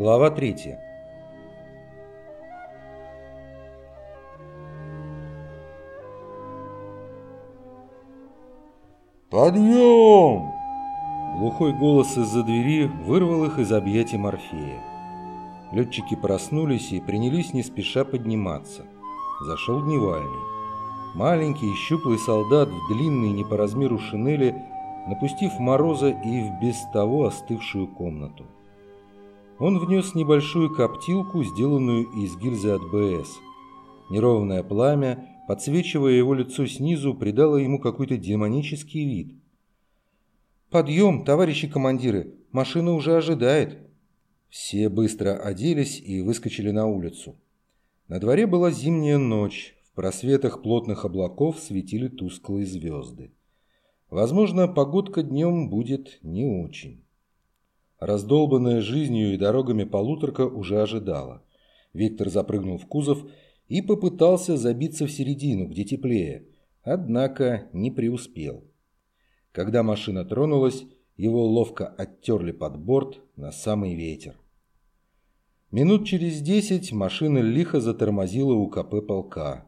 Глава третья. «Подъем!» Глухой голос из-за двери вырвал их из объятий Морфея. Летчики проснулись и принялись не спеша подниматься. Зашел дневальный. Маленький щуплый солдат в длинной не по размеру шинели, напустив мороза и в без того остывшую комнату. Он внес небольшую коптилку, сделанную из гильзы от БС. Неровное пламя, подсвечивая его лицо снизу, придало ему какой-то демонический вид. «Подъем, товарищи командиры! Машина уже ожидает!» Все быстро оделись и выскочили на улицу. На дворе была зимняя ночь, в просветах плотных облаков светили тусклые звезды. Возможно, погодка днем будет не очень. Раздолбанная жизнью и дорогами полуторка уже ожидала. Виктор запрыгнул в кузов и попытался забиться в середину, где теплее, однако не преуспел. Когда машина тронулась, его ловко оттерли под борт на самый ветер. Минут через десять машина лихо затормозила у КП полка.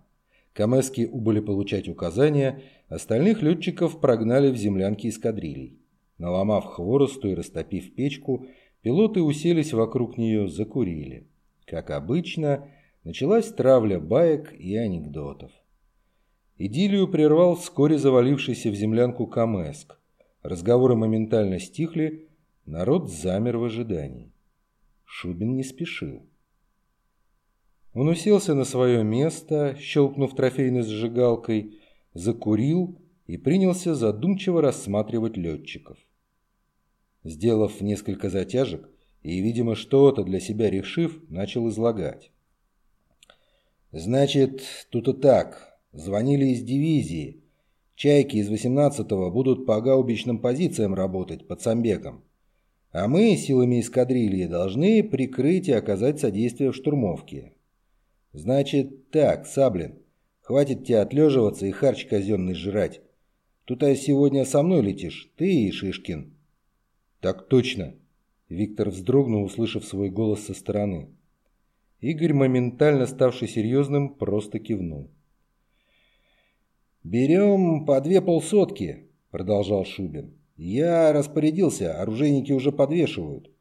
Камески убыли получать указания, остальных летчиков прогнали в землянки эскадрилей. Наломав хворосту и растопив печку, пилоты уселись вокруг нее, закурили. Как обычно, началась травля баек и анекдотов. Идиллию прервал вскоре завалившийся в землянку Камеск. Разговоры моментально стихли, народ замер в ожидании. Шубин не спешил. Он уселся на свое место, щелкнув трофейной зажигалкой, закурил и принялся задумчиво рассматривать летчиков. Сделав несколько затяжек и, видимо, что-то для себя решив, начал излагать. «Значит, тут и так. Звонили из дивизии. Чайки из 18-го будут по гаубичным позициям работать под Самбеком. А мы, силами эскадрильи, должны прикрыть и оказать содействие в штурмовке. Значит так, Саблин, хватит тебе отлеживаться и харч казенный жрать. Тут а сегодня со мной летишь, ты и Шишкин. «Так точно!» Виктор вздрогнул, услышав свой голос со стороны. Игорь, моментально ставший серьезным, просто кивнул. «Берем по две полсотки», — продолжал Шубин. «Я распорядился, оружейники уже подвешивают.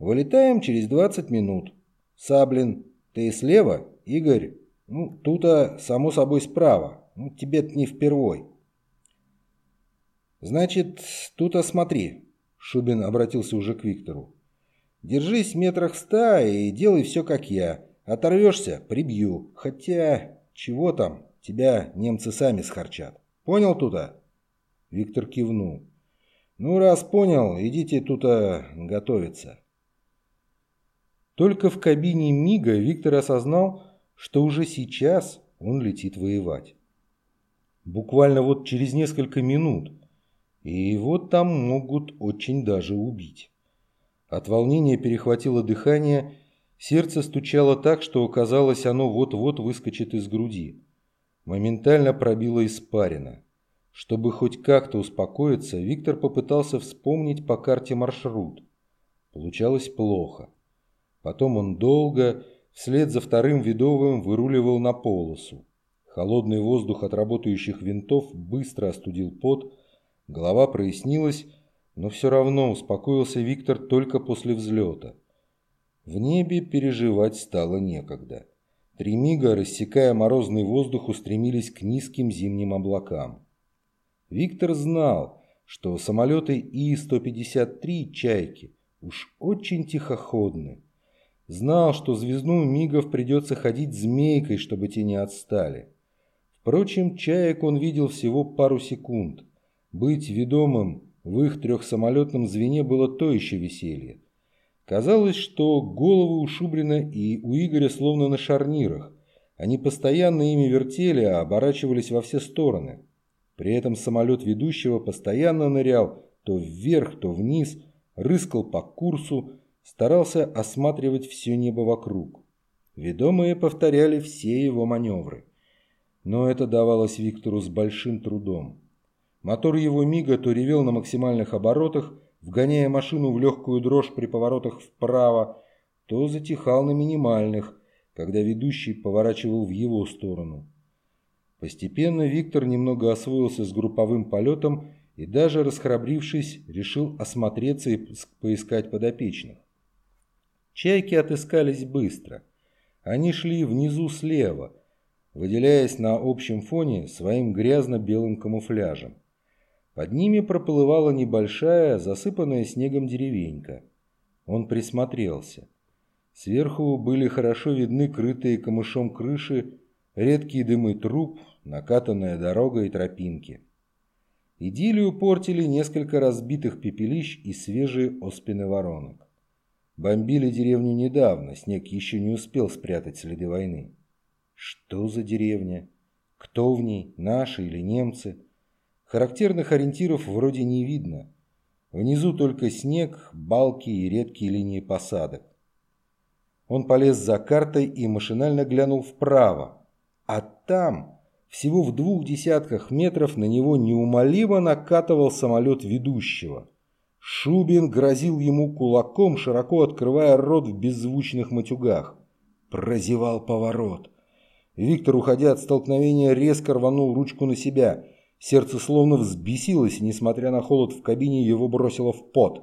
Вылетаем через 20 минут. Саблин, ты слева, Игорь? Ну, тут-то, само собой, справа. Ну, тебе-то не впервой». «Значит, тут-то смотри, Шубин обратился уже к Виктору. «Держись метрах в ста и делай все, как я. Оторвешься – прибью. Хотя, чего там, тебя немцы сами схарчат. Понял тута?» Виктор кивнул. «Ну, раз понял, идите тута готовиться». Только в кабине Мига Виктор осознал, что уже сейчас он летит воевать. Буквально вот через несколько минут – и его там могут очень даже убить. От волнения перехватило дыхание, сердце стучало так, что казалось, оно вот-вот выскочит из груди. Моментально пробило испарина. Чтобы хоть как-то успокоиться, Виктор попытался вспомнить по карте маршрут. Получалось плохо. Потом он долго, вслед за вторым Видовым, выруливал на полосу. Холодный воздух от работающих винтов быстро остудил пот, Голова прояснилась, но все равно успокоился Виктор только после взлета. В небе переживать стало некогда. Три мига, рассекая морозный воздух, устремились к низким зимним облакам. Виктор знал, что самолеты И-153 «Чайки» уж очень тихоходны. Знал, что звездную мигов придется ходить змейкой, чтобы те не отстали. Впрочем, чаек он видел всего пару секунд – быть ведомым в их трехсамолетном звене было то еще веселье. Казалось, что головы у Шубрина и у Игоря словно на шарнирах. Они постоянно ими вертели, а оборачивались во все стороны. При этом самолет ведущего постоянно нырял то вверх, то вниз, рыскал по курсу, старался осматривать все небо вокруг. Ведомые повторяли все его маневры. Но это давалось Виктору с большим трудом. Мотор его мига то ревел на максимальных оборотах, вгоняя машину в легкую дрожь при поворотах вправо, то затихал на минимальных, когда ведущий поворачивал в его сторону. Постепенно Виктор немного освоился с групповым полетом и даже расхрабрившись, решил осмотреться и поискать подопечных. Чайки отыскались быстро. Они шли внизу слева, выделяясь на общем фоне своим грязно-белым камуфляжем. Под ними проплывала небольшая, засыпанная снегом деревенька. Он присмотрелся. Сверху были хорошо видны крытые камышом крыши, редкие дымы труб, накатанная дорога и тропинки. Идиллию портили несколько разбитых пепелищ и свежие оспины воронок. Бомбили деревню недавно, снег еще не успел спрятать следы войны. Что за деревня? Кто в ней, наши или немцы? Характерных ориентиров вроде не видно. Внизу только снег, балки и редкие линии посадок. Он полез за картой и машинально глянул вправо. А там, всего в двух десятках метров, на него неумолимо накатывал самолет ведущего. Шубин грозил ему кулаком, широко открывая рот в беззвучных матюгах. Прозевал поворот. Виктор, уходя от столкновения, резко рванул ручку на себя. Сердце словно взбесилось, и, несмотря на холод в кабине, его бросило в пот.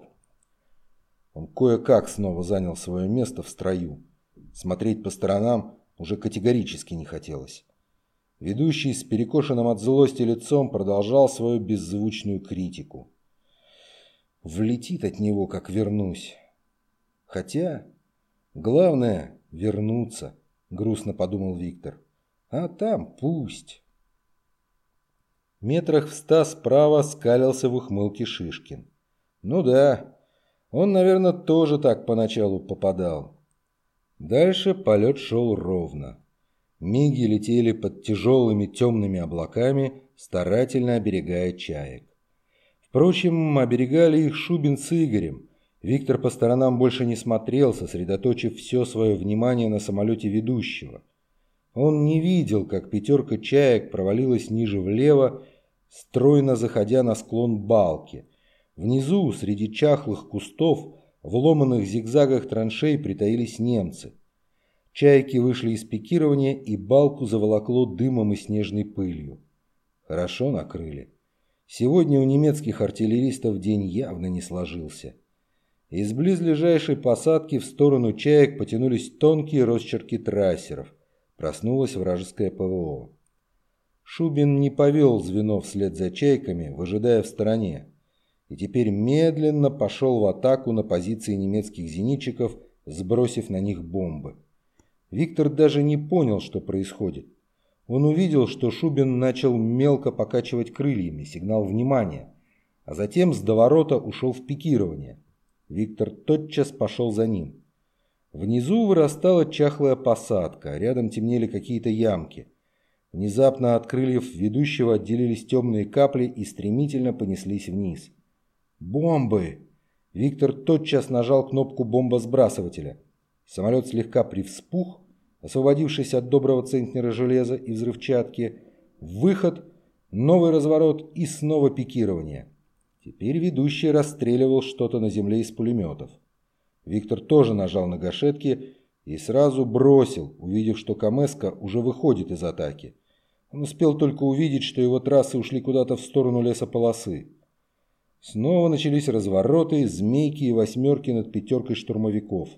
Он кое-как снова занял свое место в строю. Смотреть по сторонам уже категорически не хотелось. Ведущий с перекошенным от злости лицом продолжал свою беззвучную критику. Влетит от него, как вернусь. Хотя, главное — вернуться, грустно подумал Виктор. А там пусть. Метрах в ста справа скалился в ухмылке Шишкин. Ну да, он, наверное, тоже так поначалу попадал. Дальше полет шел ровно. Миги летели под тяжелыми темными облаками, старательно оберегая чаек. Впрочем, оберегали их Шубин с Игорем. Виктор по сторонам больше не смотрел, сосредоточив все свое внимание на самолете ведущего. Он не видел, как пятерка чаек провалилась ниже влево, стройно заходя на склон балки. Внизу, среди чахлых кустов, в ломаных зигзагах траншей притаились немцы. Чайки вышли из пикирования, и балку заволокло дымом и снежной пылью. Хорошо накрыли. Сегодня у немецких артиллеристов день явно не сложился. Из близлежащей посадки в сторону чаек потянулись тонкие росчерки трассеров. Проснулось вражеское ПВО. Шубин не повел звено вслед за чайками, выжидая в стороне, и теперь медленно пошел в атаку на позиции немецких зенитчиков, сбросив на них бомбы. Виктор даже не понял, что происходит. Он увидел, что Шубин начал мелко покачивать крыльями, сигнал внимания, а затем с доворота ушел в пикирование. Виктор тотчас пошел за ним. Внизу вырастала чахлая посадка, рядом темнели какие-то ямки. Внезапно от крыльев ведущего отделились темные капли и стремительно понеслись вниз. «Бомбы!» Виктор тотчас нажал кнопку бомбосбрасывателя. Самолет слегка привспух, освободившись от доброго центнера железа и взрывчатки, выход, новый разворот и снова пикирование. Теперь ведущий расстреливал что-то на земле из пулеметов. Виктор тоже нажал на гашетки и сразу бросил, увидев, что Камеска уже выходит из атаки. Он успел только увидеть, что его трассы ушли куда-то в сторону лесополосы. Снова начались развороты, змейки и восьмерки над пятеркой штурмовиков.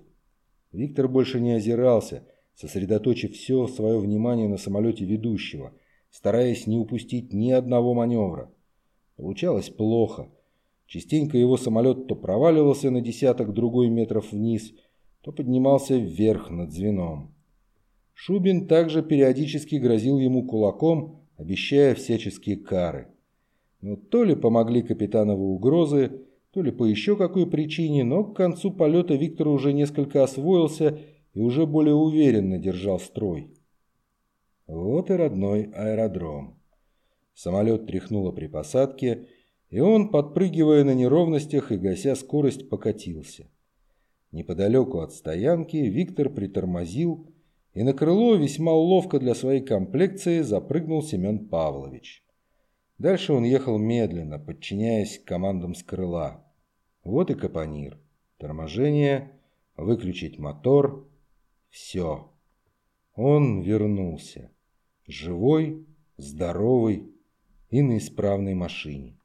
Виктор больше не озирался, сосредоточив все свое внимание на самолете ведущего, стараясь не упустить ни одного маневра. Получалось плохо. Частенько его самолет то проваливался на десяток другой метров вниз, то поднимался вверх над звеном. Шубин также периодически грозил ему кулаком, обещая всяческие кары. Но то ли помогли капитановы угрозы, то ли по еще какой причине, но к концу полета Виктор уже несколько освоился и уже более уверенно держал строй. Вот и родной аэродром. Самолет тряхнуло при посадке, и он, подпрыгивая на неровностях и гася скорость, покатился. Неподалеку от стоянки Виктор притормозил, и на крыло весьма ловко для своей комплекции запрыгнул Семен Павлович. Дальше он ехал медленно, подчиняясь командам с крыла. Вот и капонир. Торможение, выключить мотор. Все. Он вернулся. Живой, здоровый и на исправной машине.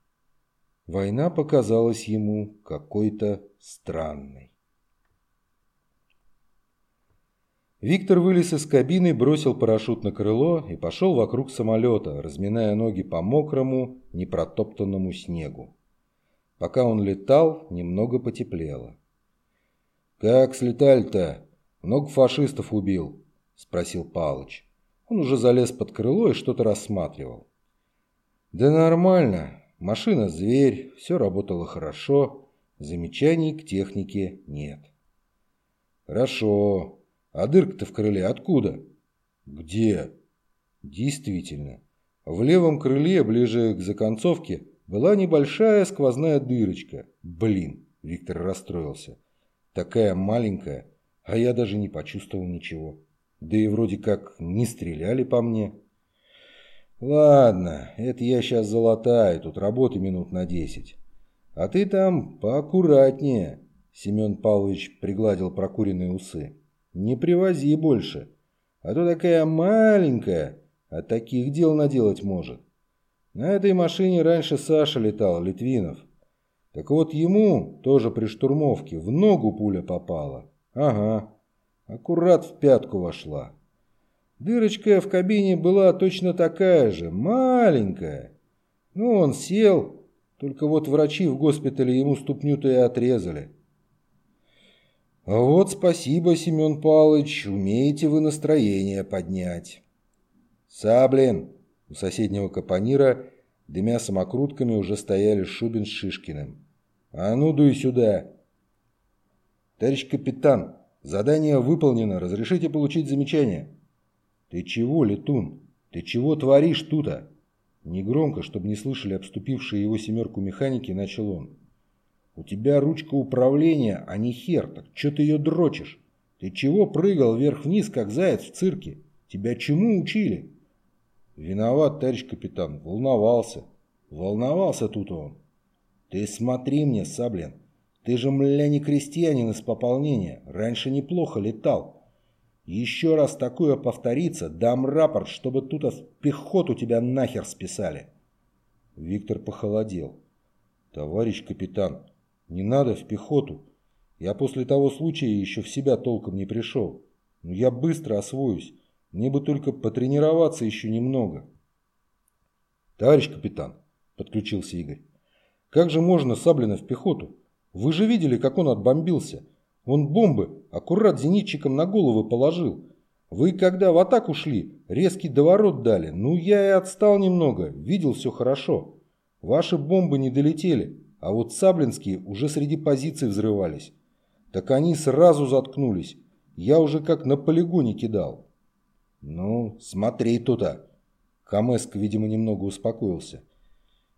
Война показалась ему какой-то странной. Виктор вылез из кабины, бросил парашют на крыло и пошел вокруг самолета, разминая ноги по мокрому, непротоптанному снегу. Пока он летал, немного потеплело. «Как слетали-то? Много фашистов убил?» – спросил Палыч. Он уже залез под крыло и что-то рассматривал. «Да нормально. Машина – зверь, все работало хорошо. Замечаний к технике нет». «Хорошо. А дырка-то в крыле откуда? Где? Действительно. В левом крыле, ближе к законцовке, была небольшая сквозная дырочка. Блин, Виктор расстроился. Такая маленькая, а я даже не почувствовал ничего. Да и вроде как не стреляли по мне. Ладно, это я сейчас залатаю, тут работы минут на десять. А ты там поаккуратнее. Семен Павлович пригладил прокуренные усы. Не привози больше. А то такая маленькая, а таких дел наделать может. На этой машине раньше Саша летал, Литвинов. Так вот ему, тоже при штурмовке, в ногу пуля попала. Ага, аккурат в пятку вошла. Дырочка в кабине была точно такая же, маленькая. Ну, он сел, только вот врачи в госпитале ему ступню-то и отрезали. «Вот спасибо, Семен Павлович, умеете вы настроение поднять». «Саблин!» У соседнего капонира, дымя самокрутками, уже стояли Шубин с Шишкиным. «А ну, дуй сюда!» «Товарищ капитан, задание выполнено, разрешите получить замечание?» «Ты чего, летун? Ты чего творишь тут-то?» Негромко, чтобы не слышали обступившие его семерку механики, начал он. У тебя ручка управления, а не хер, так что ты ее дрочишь? Ты чего прыгал вверх-вниз, как заяц в цирке? Тебя чему учили? Виноват, товарищ капитан, волновался. Волновался тут он. Ты смотри мне, Саблин, ты же, мля, не крестьянин из пополнения, раньше неплохо летал. Еще раз такое повторится, дам рапорт, чтобы тут пехоту тебя нахер списали. Виктор похолодел. Товарищ капитан, не надо в пехоту. Я после того случая еще в себя толком не пришел. Но я быстро освоюсь. Мне бы только потренироваться еще немного. Товарищ капитан, подключился Игорь. Как же можно Саблина в пехоту? Вы же видели, как он отбомбился. Он бомбы аккурат зенитчиком на голову положил. Вы когда в атаку шли, резкий доворот дали. Ну, я и отстал немного, видел все хорошо. Ваши бомбы не долетели. А вот саблинские уже среди позиций взрывались. Так они сразу заткнулись. Я уже как на полигоне кидал. Ну, смотри туда. Камеск, видимо, немного успокоился.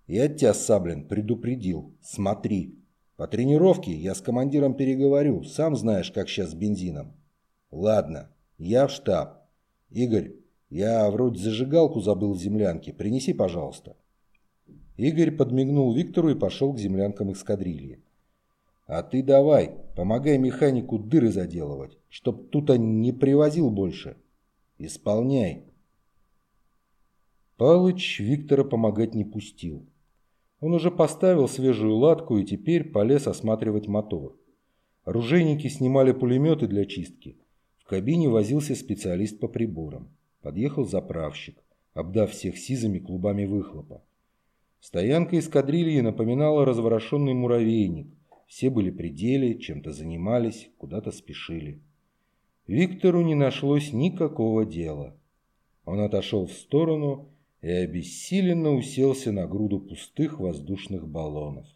Я тебя, Саблин, предупредил. Смотри. По тренировке я с командиром переговорю. Сам знаешь, как сейчас с бензином. Ладно, я в штаб. Игорь, я вроде зажигалку забыл в землянке. Принеси, пожалуйста. Игорь подмигнул Виктору и пошел к землянкам эскадрильи. «А ты давай, помогай механику дыры заделывать, чтоб тут он не привозил больше. Исполняй!» Палыч Виктора помогать не пустил. Он уже поставил свежую латку и теперь полез осматривать мотор. Оружейники снимали пулеметы для чистки. В кабине возился специалист по приборам. Подъехал заправщик, обдав всех сизыми клубами выхлопа. Стоянка эскадрильи напоминала разворошенный муравейник. Все были при деле, чем-то занимались, куда-то спешили. Виктору не нашлось никакого дела. Он отошел в сторону и обессиленно уселся на груду пустых воздушных баллонов.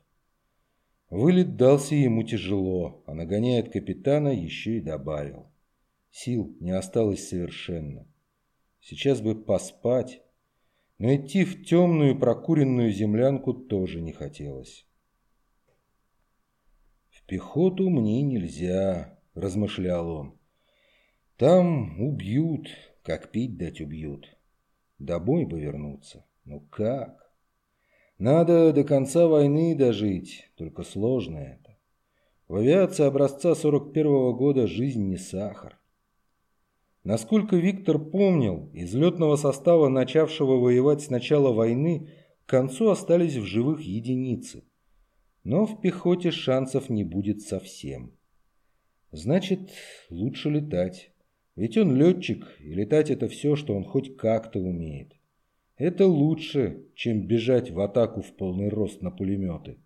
Вылет дался ему тяжело, а нагоняет капитана еще и добавил. Сил не осталось совершенно. Сейчас бы поспать, но идти в темную прокуренную землянку тоже не хотелось. «В пехоту мне нельзя», – размышлял он. «Там убьют, как пить дать убьют. Домой бы вернуться. Ну как? Надо до конца войны дожить, только сложно это. В авиации образца 41 -го года жизнь не сахар. Насколько Виктор помнил, из летного состава, начавшего воевать с начала войны, к концу остались в живых единицы. Но в пехоте шансов не будет совсем. Значит, лучше летать. Ведь он летчик, и летать это все, что он хоть как-то умеет. Это лучше, чем бежать в атаку в полный рост на пулеметы.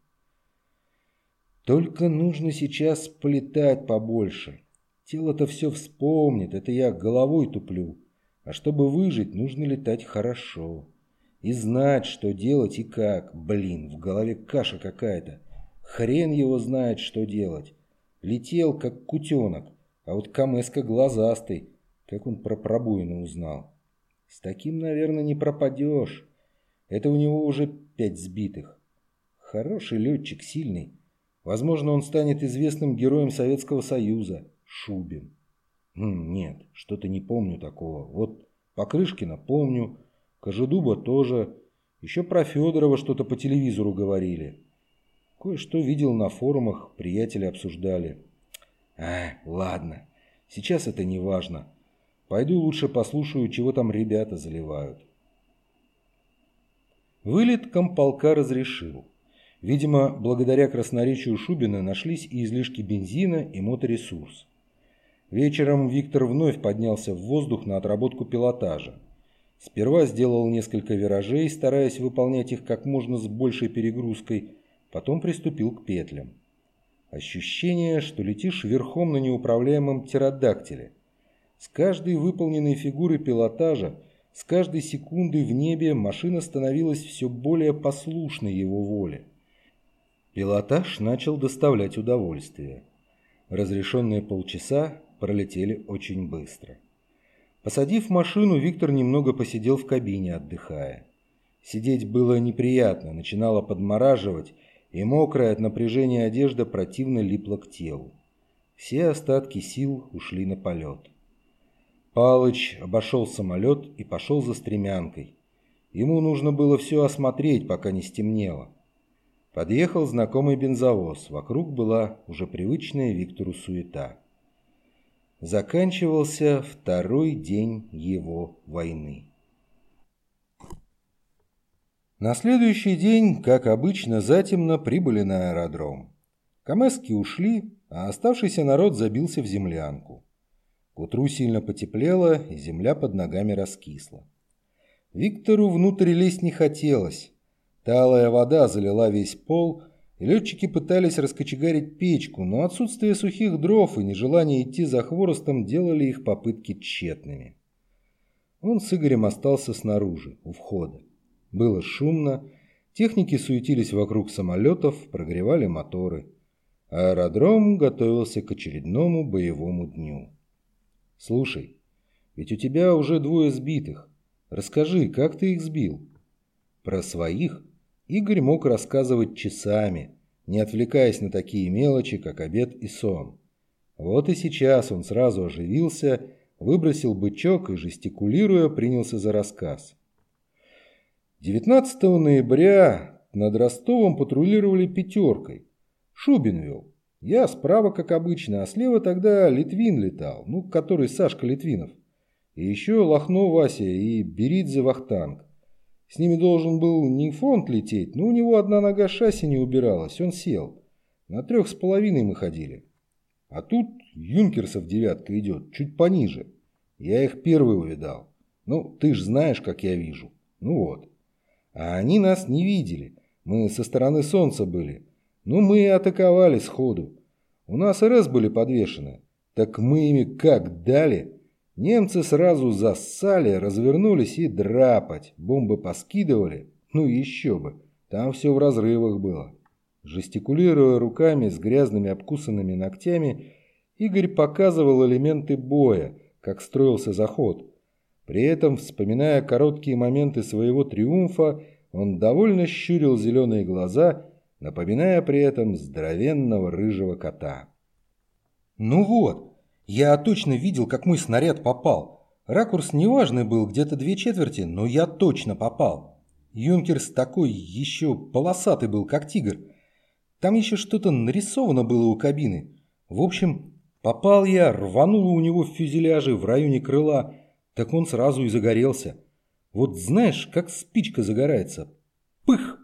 Только нужно сейчас полетать побольше. Тело-то все вспомнит, это я головой туплю. А чтобы выжить, нужно летать хорошо. И знать, что делать и как. Блин, в голове каша какая-то. Хрен его знает, что делать. Летел, как кутенок, а вот Камеска глазастый. Как он про пробоину узнал. С таким, наверное, не пропадешь. Это у него уже пять сбитых. Хороший летчик, сильный. Возможно, он станет известным героем Советского Союза. Шубин. Нет, что-то не помню такого. Вот Покрышкина помню, Кожедуба тоже. Еще про Федорова что-то по телевизору говорили. Кое-что видел на форумах, приятели обсуждали. А, ладно, сейчас это не важно. Пойду лучше послушаю, чего там ребята заливают. Вылет комполка разрешил. Видимо, благодаря красноречию Шубина нашлись и излишки бензина, и моторесурс. Вечером Виктор вновь поднялся в воздух на отработку пилотажа. Сперва сделал несколько виражей, стараясь выполнять их как можно с большей перегрузкой, потом приступил к петлям. Ощущение, что летишь верхом на неуправляемом птеродактиле. С каждой выполненной фигурой пилотажа, с каждой секундой в небе машина становилась все более послушной его воле. Пилотаж начал доставлять удовольствие. Разрешенные полчаса пролетели очень быстро. Посадив машину, Виктор немного посидел в кабине, отдыхая. Сидеть было неприятно, начинало подмораживать, и мокрая от напряжения одежда противно липла к телу. Все остатки сил ушли на полет. Палыч обошел самолет и пошел за стремянкой. Ему нужно было все осмотреть, пока не стемнело. Подъехал знакомый бензовоз. Вокруг была уже привычная Виктору суета. Заканчивался второй день его войны. На следующий день, как обычно, затемно прибыли на аэродром. Камески ушли, а оставшийся народ забился в землянку. К утру сильно потеплело, и земля под ногами раскисла. Виктору внутрь лезть не хотелось. Талая вода залила весь пол, летчики пытались раскочегарить печку, но отсутствие сухих дров и нежелание идти за хворостом делали их попытки тщетными. Он с Игорем остался снаружи, у входа. Было шумно, техники суетились вокруг самолетов, прогревали моторы. Аэродром готовился к очередному боевому дню. «Слушай, ведь у тебя уже двое сбитых. Расскажи, как ты их сбил?» Про своих Игорь мог рассказывать часами, не отвлекаясь на такие мелочи, как обед и сон. Вот и сейчас он сразу оживился, выбросил бычок и, жестикулируя, принялся за рассказ. 19 ноября над Ростовом патрулировали пятеркой. Шубин вел. Я справа, как обычно, а слева тогда Литвин летал, ну, который Сашка Литвинов. И еще Лохно Вася и Беридзе Вахтанг. С ними должен был не фронт лететь, но у него одна нога шасси не убиралась, он сел. На трех с половиной мы ходили. А тут юнкерсов девятка идет, чуть пониже. Я их первый увидал. Ну, ты ж знаешь, как я вижу. Ну вот. А они нас не видели. Мы со стороны солнца были. Ну, мы и атаковали сходу. У нас РС были подвешены. Так мы ими как дали... Немцы сразу зассали, развернулись и драпать. Бомбы поскидывали. Ну еще бы. Там все в разрывах было. Жестикулируя руками с грязными обкусанными ногтями, Игорь показывал элементы боя, как строился заход. При этом, вспоминая короткие моменты своего триумфа, он довольно щурил зеленые глаза, напоминая при этом здоровенного рыжего кота. «Ну вот, я точно видел, как мой снаряд попал. Ракурс неважный был, где-то две четверти, но я точно попал. Юнкерс такой еще полосатый был, как тигр. Там еще что-то нарисовано было у кабины. В общем, попал я, рвануло у него в фюзеляже в районе крыла, так он сразу и загорелся. Вот знаешь, как спичка загорается. Пых!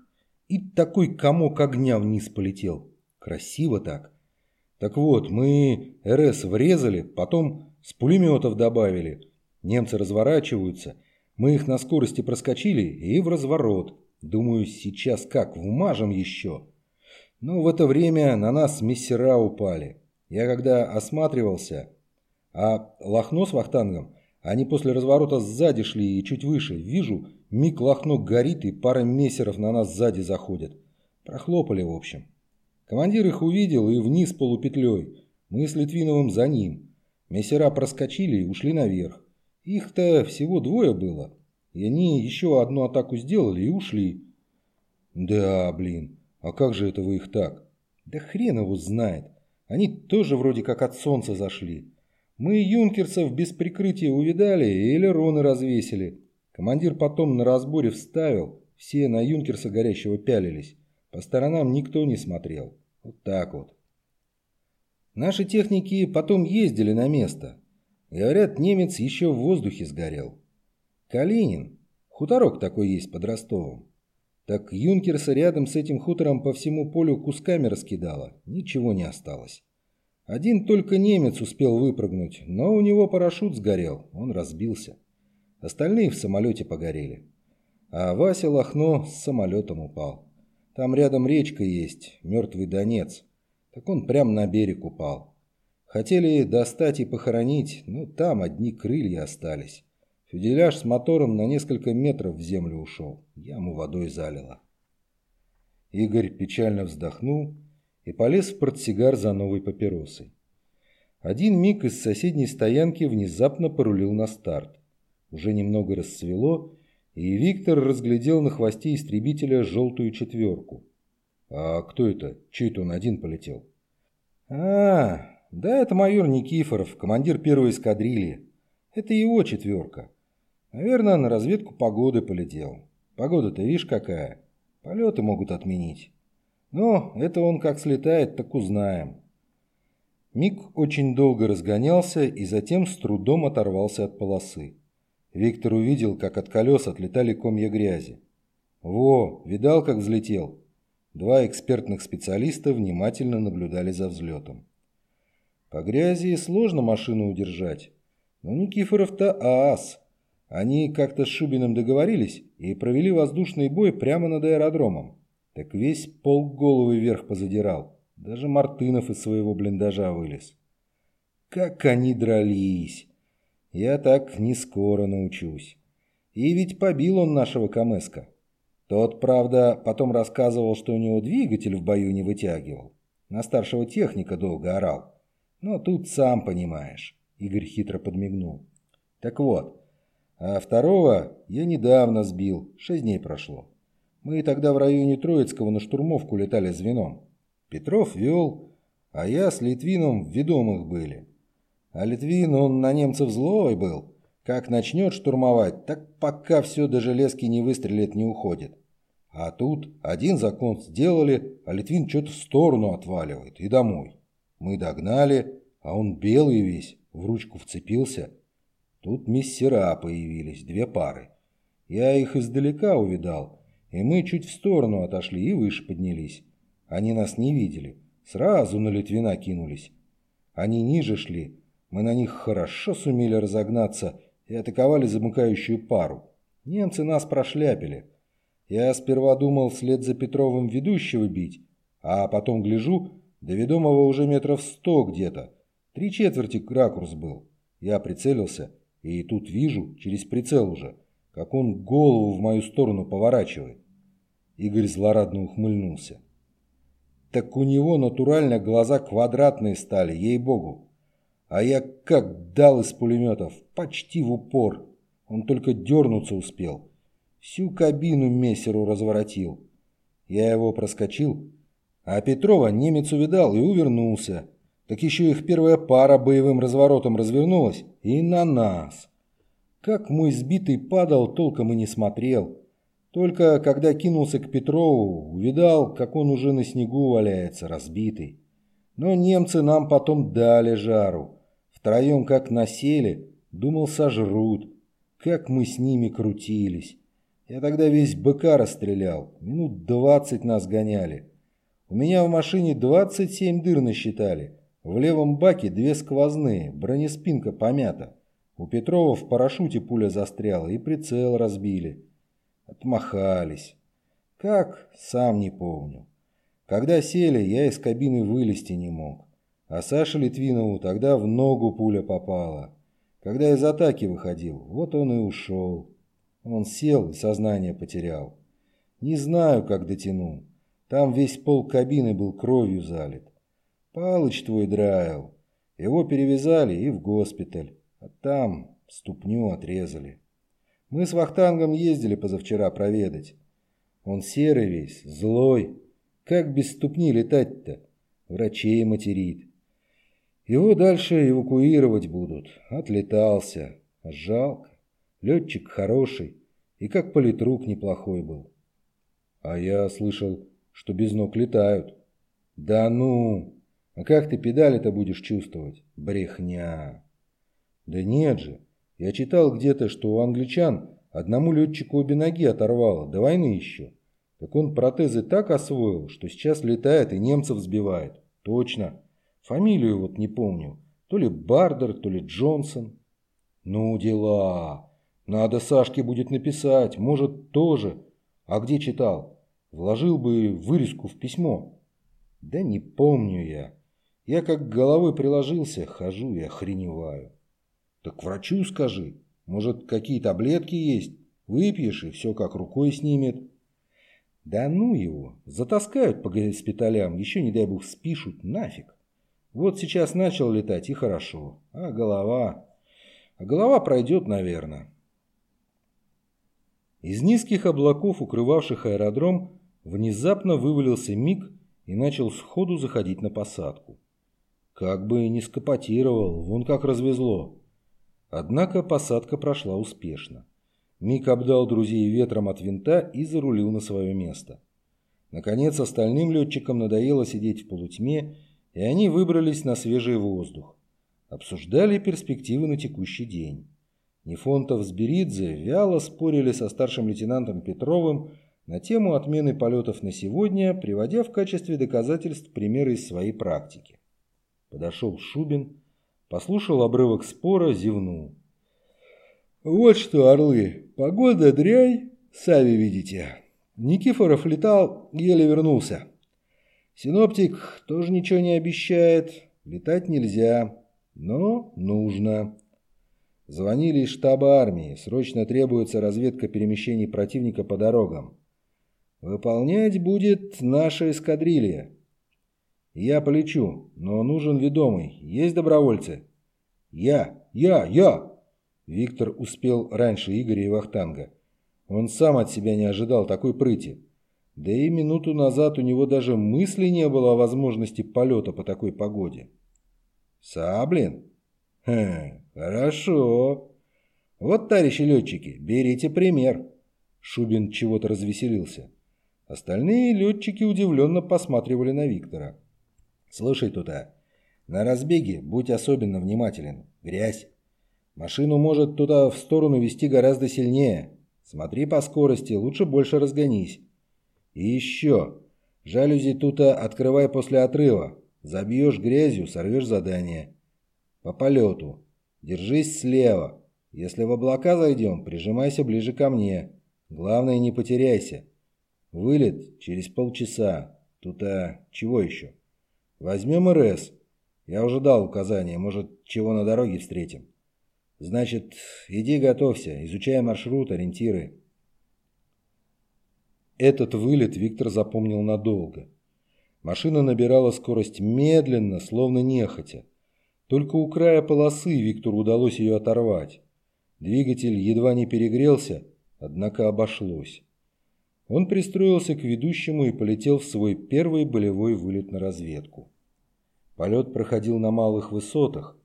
И такой комок огня вниз полетел. Красиво так. Так вот, мы РС врезали, потом с пулеметов добавили. Немцы разворачиваются. Мы их на скорости проскочили и в разворот. Думаю, сейчас как, вмажем еще. Но в это время на нас мессера упали. Я когда осматривался, а Лохно с Вахтангом, они после разворота сзади шли и чуть выше. Вижу, миг Лохно горит и пара мессеров на нас сзади заходят. Прохлопали, в общем. Командир их увидел и вниз полупетлей. Мы с Литвиновым за ним. Мессера проскочили и ушли наверх. Их-то всего двое было. И они еще одну атаку сделали и ушли. Да, блин, а как же это вы их так? Да хрен его знает. Они тоже вроде как от солнца зашли. Мы юнкерсов без прикрытия увидали и элероны развесили. Командир потом на разборе вставил, все на юнкерса горящего пялились. По сторонам никто не смотрел. Вот так вот. Наши техники потом ездили на место. Говорят, немец еще в воздухе сгорел. Калинин. Хуторок такой есть под Ростовом. Так юнкерса рядом с этим хутором по всему полю кусками раскидало. Ничего не осталось. Один только немец успел выпрыгнуть, но у него парашют сгорел, он разбился. Остальные в самолете погорели. А Вася Лохно с самолетом упал. Там рядом речка есть, мертвый Донец. Так он прям на берег упал. Хотели достать и похоронить, но там одни крылья остались. Фюзеляж с мотором на несколько метров в землю ушел. Яму водой залило. Игорь печально вздохнул и полез в портсигар за новой папиросой. Один миг из соседней стоянки внезапно порулил на старт. Уже немного расцвело, и Виктор разглядел на хвосте истребителя желтую четверку. «А кто это? Чей это он один полетел?» «А, да это майор Никифоров, командир первой эскадрильи. Это его четверка. Наверное, на разведку погоды полетел. Погода-то видишь какая. Полеты могут отменить. Но это он как слетает, так узнаем». Миг очень долго разгонялся и затем с трудом оторвался от полосы. Виктор увидел, как от колес отлетали комья грязи. «Во, видал, как взлетел?» Два экспертных специалиста внимательно наблюдали за взлетом. По грязи сложно машину удержать. Но Никифоров-то ас. Они как-то с Шубиным договорились и провели воздушный бой прямо над аэродромом. Так весь пол головы вверх позадирал. Даже Мартынов из своего блиндажа вылез. Как они дрались! Я так не скоро научусь. И ведь побил он нашего Камеска. Тот, правда, потом рассказывал, что у него двигатель в бою не вытягивал. На старшего техника долго орал. Но тут сам понимаешь. Игорь хитро подмигнул. Так вот, а второго я недавно сбил, шесть дней прошло. Мы тогда в районе Троицкого на штурмовку летали звеном. Петров вел, а я с Литвином в ведомых были. А Литвин, он на немцев злой был. Как начнет штурмовать, так пока все до железки не выстрелит, не уходит. А тут один закон сделали, а Литвин что-то в сторону отваливает и домой. Мы догнали, а он белый весь, в ручку вцепился. Тут мессера появились, две пары. Я их издалека увидал, и мы чуть в сторону отошли и выше поднялись. Они нас не видели, сразу на Литвина кинулись. Они ниже шли, мы на них хорошо сумели разогнаться и атаковали замыкающую пару. Немцы нас прошляпили. Я сперва думал вслед за Петровым ведущего бить, а потом гляжу, до ведомого уже метров сто где-то. Три четверти ракурс был. Я прицелился, и тут вижу, через прицел уже, как он голову в мою сторону поворачивает. Игорь злорадно ухмыльнулся. Так у него натурально глаза квадратные стали, ей-богу. А я как дал из пулеметов, почти в упор. Он только дернуться успел. Всю кабину мессеру разворотил. Я его проскочил, а Петрова немец увидал и увернулся. Так еще их первая пара боевым разворотом развернулась и на нас. Как мой сбитый падал, толком и не смотрел. Только когда кинулся к Петрову, увидал, как он уже на снегу валяется, разбитый. Но немцы нам потом дали жару. Втроем как насели, думал, сожрут. Как мы с ними крутились. Я тогда весь быка расстрелял. Минут двадцать нас гоняли. У меня в машине 27 дыр насчитали. В левом баке две сквозные, бронеспинка помята. У Петрова в парашюте пуля застряла и прицел разбили. Отмахались. Как? Сам не помню. Когда сели, я из кабины вылезти не мог. А Саше Литвинову тогда в ногу пуля попала. Когда из атаки выходил, вот он и ушел. Он сел и сознание потерял. Не знаю, как дотянул. Там весь пол кабины был кровью залит. Палыч твой драил. Его перевязали и в госпиталь. А там ступню отрезали. Мы с Вахтангом ездили позавчера проведать. Он серый весь, злой. Как без ступни летать-то? Врачей материт. Его дальше эвакуировать будут. Отлетался. Жалко. Летчик хороший. И как политрук неплохой был. А я слышал, что без ног летают. Да ну! А как ты педали-то будешь чувствовать? Брехня. Да нет же. Я читал где-то, что у англичан одному летчику обе ноги оторвало, до войны еще. Так он протезы так освоил, что сейчас летает и немцев сбивает. Точно. Фамилию вот не помню. То ли Бардер, то ли Джонсон. Ну, дела. Надо Сашке будет написать. Может, тоже. А где читал? Вложил бы вырезку в письмо. Да не помню я. Я как головой приложился, хожу и охреневаю. Так врачу скажи. Может, какие таблетки есть? Выпьешь, и все как рукой снимет. Да ну его. Затаскают по госпиталям, еще, не дай бог, спишут. Нафиг. Вот сейчас начал летать, и хорошо. А голова... А голова пройдет, наверное. Из низких облаков, укрывавших аэродром, внезапно вывалился миг и начал сходу заходить на посадку. Как бы и не скопотировал, вон как развезло. Однако посадка прошла успешно. Мик обдал друзей ветром от винта и зарулил на свое место. Наконец остальным летчикам надоело сидеть в полутьме, и они выбрались на свежий воздух. Обсуждали перспективы на текущий день. Нефонтов с Беридзе вяло спорили со старшим лейтенантом Петровым на тему отмены полетов на сегодня, приводя в качестве доказательств примеры из своей практики. Подошел Шубин, Послушал обрывок спора, зевнул. «Вот что, орлы, погода дрянь, сами видите. Никифоров летал, еле вернулся. Синоптик тоже ничего не обещает, летать нельзя, но нужно». Звонили из штаба армии, срочно требуется разведка перемещений противника по дорогам. Выполнять будет наша эскадрилья. «Я полечу, но нужен ведомый. Есть добровольцы?» «Я! Я! Я!» Виктор успел раньше Игоря и Вахтанга. Он сам от себя не ожидал такой прыти. Да и минуту назад у него даже мысли не было о возможности полета по такой погоде. «Саблин? Хм, хорошо. Вот, товарищи летчики, берите пример». Шубин чего-то развеселился. Остальные летчики удивленно посматривали на Виктора. Слушай, туда, на разбеге будь особенно внимателен. Грязь. Машину может туда в сторону вести гораздо сильнее. Смотри по скорости, лучше больше разгонись. И еще. Жалюзи тута открывай после отрыва. Забьешь грязью, сорвешь задание. По полету. Держись слева. Если в облака зайдем, прижимайся ближе ко мне. Главное, не потеряйся. Вылет через полчаса. Тут-то чего еще? Возьмем РС. Я уже дал указание, может, чего на дороге встретим. Значит, иди готовься, изучай маршрут, ориентиры. Этот вылет Виктор запомнил надолго. Машина набирала скорость медленно, словно нехотя. Только у края полосы Виктору удалось ее оторвать. Двигатель едва не перегрелся, однако обошлось. Он пристроился к ведущему и полетел в свой первый болевой вылет на разведку. Полет проходил на малых высотах.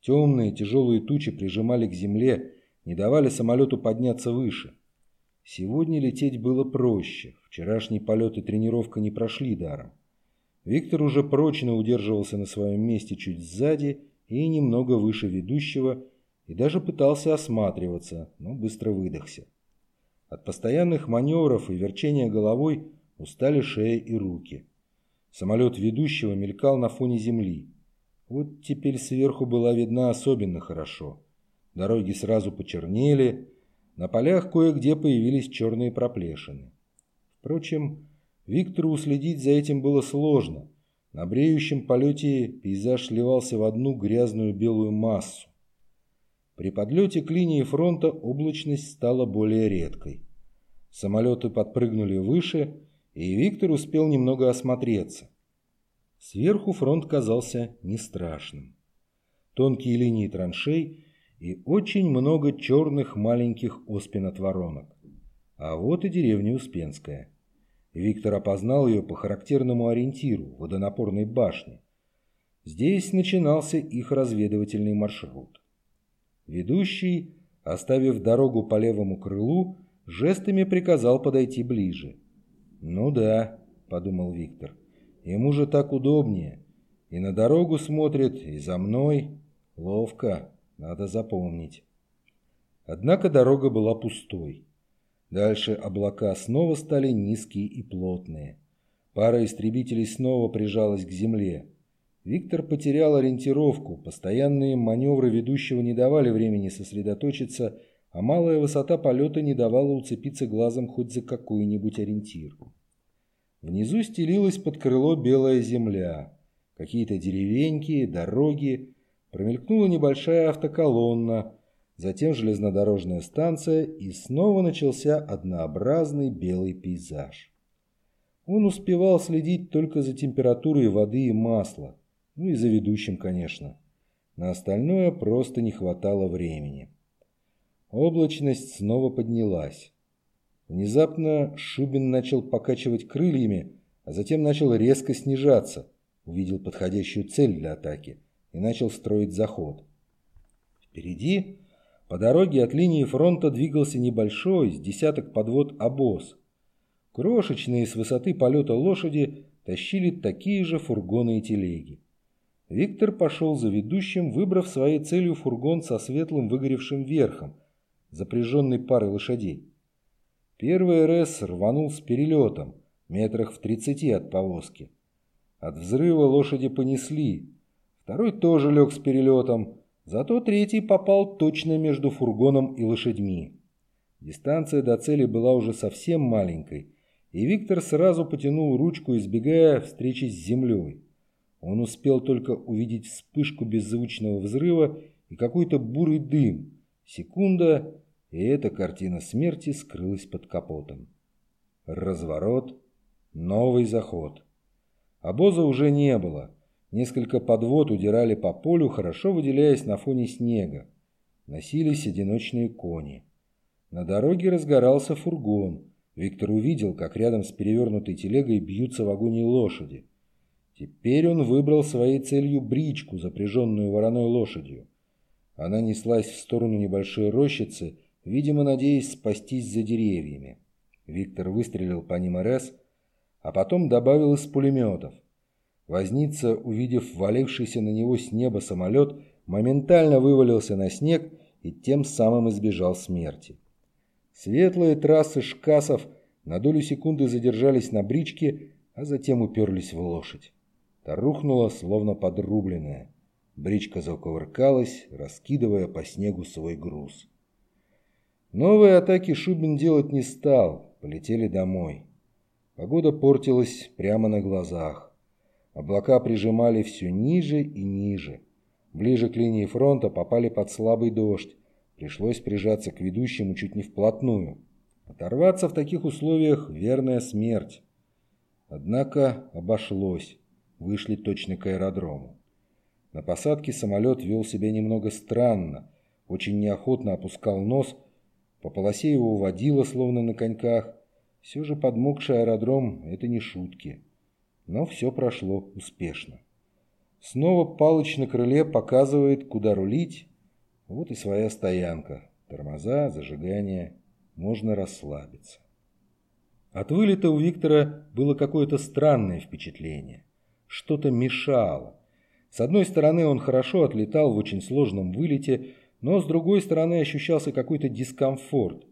Темные тяжелые тучи прижимали к земле, не давали самолету подняться выше. Сегодня лететь было проще. Вчерашний полет и тренировка не прошли даром. Виктор уже прочно удерживался на своем месте чуть сзади и немного выше ведущего, и даже пытался осматриваться, но быстро выдохся. От постоянных маневров и верчения головой устали шея и руки. Самолет ведущего мелькал на фоне земли. Вот теперь сверху была видна особенно хорошо. Дороги сразу почернели, на полях кое-где появились черные проплешины. Впрочем, Виктору уследить за этим было сложно. На бреющем полете пейзаж сливался в одну грязную белую массу. При подлете к линии фронта облачность стала более редкой. Самолеты подпрыгнули выше, и Виктор успел немного осмотреться. Сверху фронт казался не страшным. Тонкие линии траншей и очень много черных маленьких оспинотворонок. А вот и деревня Успенская. Виктор опознал ее по характерному ориентиру – водонапорной башне. Здесь начинался их разведывательный маршрут. Ведущий, оставив дорогу по левому крылу, жестами приказал подойти ближе. «Ну да», – подумал Виктор, – «ему же так удобнее. И на дорогу смотрит, и за мной. Ловко, надо запомнить». Однако дорога была пустой. Дальше облака снова стали низкие и плотные. Пара истребителей снова прижалась к земле. Виктор потерял ориентировку, постоянные маневры ведущего не давали времени сосредоточиться, а малая высота полета не давала уцепиться глазом хоть за какой-нибудь ориентир. Внизу стелилась под крыло белая земля, какие-то деревеньки, дороги, промелькнула небольшая автоколонна, затем железнодорожная станция, и снова начался однообразный белый пейзаж. Он успевал следить только за температурой воды и масла, ну и за ведущим, конечно. На остальное просто не хватало времени. Облачность снова поднялась. Внезапно Шубин начал покачивать крыльями, а затем начал резко снижаться, увидел подходящую цель для атаки и начал строить заход. Впереди по дороге от линии фронта двигался небольшой, с десяток подвод обоз. Крошечные с высоты полета лошади тащили такие же фургоны и телеги. Виктор пошел за ведущим, выбрав своей целью фургон со светлым выгоревшим верхом, запряженный парой лошадей. Первый РС рванул с перелетом, метрах в тридцати от повозки. От взрыва лошади понесли. Второй тоже лег с перелетом, Зато третий попал точно между фургоном и лошадьми. Дистанция до цели была уже совсем маленькой, и Виктор сразу потянул ручку, избегая встречи с землей. Он успел только увидеть вспышку беззвучного взрыва и какой-то бурый дым. Секунда, и эта картина смерти скрылась под капотом. Разворот, новый заход. Обоза уже не было. Несколько подвод удирали по полю, хорошо выделяясь на фоне снега. Носились одиночные кони. На дороге разгорался фургон. Виктор увидел, как рядом с перевернутой телегой бьются в агонии лошади. Теперь он выбрал своей целью бричку, запряженную вороной лошадью. Она неслась в сторону небольшой рощицы, видимо, надеясь спастись за деревьями. Виктор выстрелил по ним РС, а потом добавил из пулеметов. Возница, увидев валившийся на него с неба самолет, моментально вывалился на снег и тем самым избежал смерти. Светлые трассы шкасов на долю секунды задержались на бричке, а затем уперлись в лошадь. Та рухнула, словно подрубленная. Бричка закувыркалась, раскидывая по снегу свой груз. Новые атаки Шубин делать не стал, полетели домой. Погода портилась прямо на глазах. Облака прижимали все ниже и ниже. Ближе к линии фронта попали под слабый дождь. Пришлось прижаться к ведущему чуть не вплотную. Оторваться в таких условиях – верная смерть. Однако обошлось. Вышли точно к аэродрому. На посадке самолет вел себя немного странно. Очень неохотно опускал нос. По полосе его водило, словно на коньках. Все же подмокший аэродром – это не шутки. Но все прошло успешно. Снова Палыч на крыле показывает, куда рулить. Вот и своя стоянка. Тормоза, зажигание. можно расслабиться. От вылета у Виктора было какое-то странное впечатление. Что-то мешало. С одной стороны, он хорошо отлетал в очень сложном вылете, но с другой стороны ощущался какой-то дискомфорт.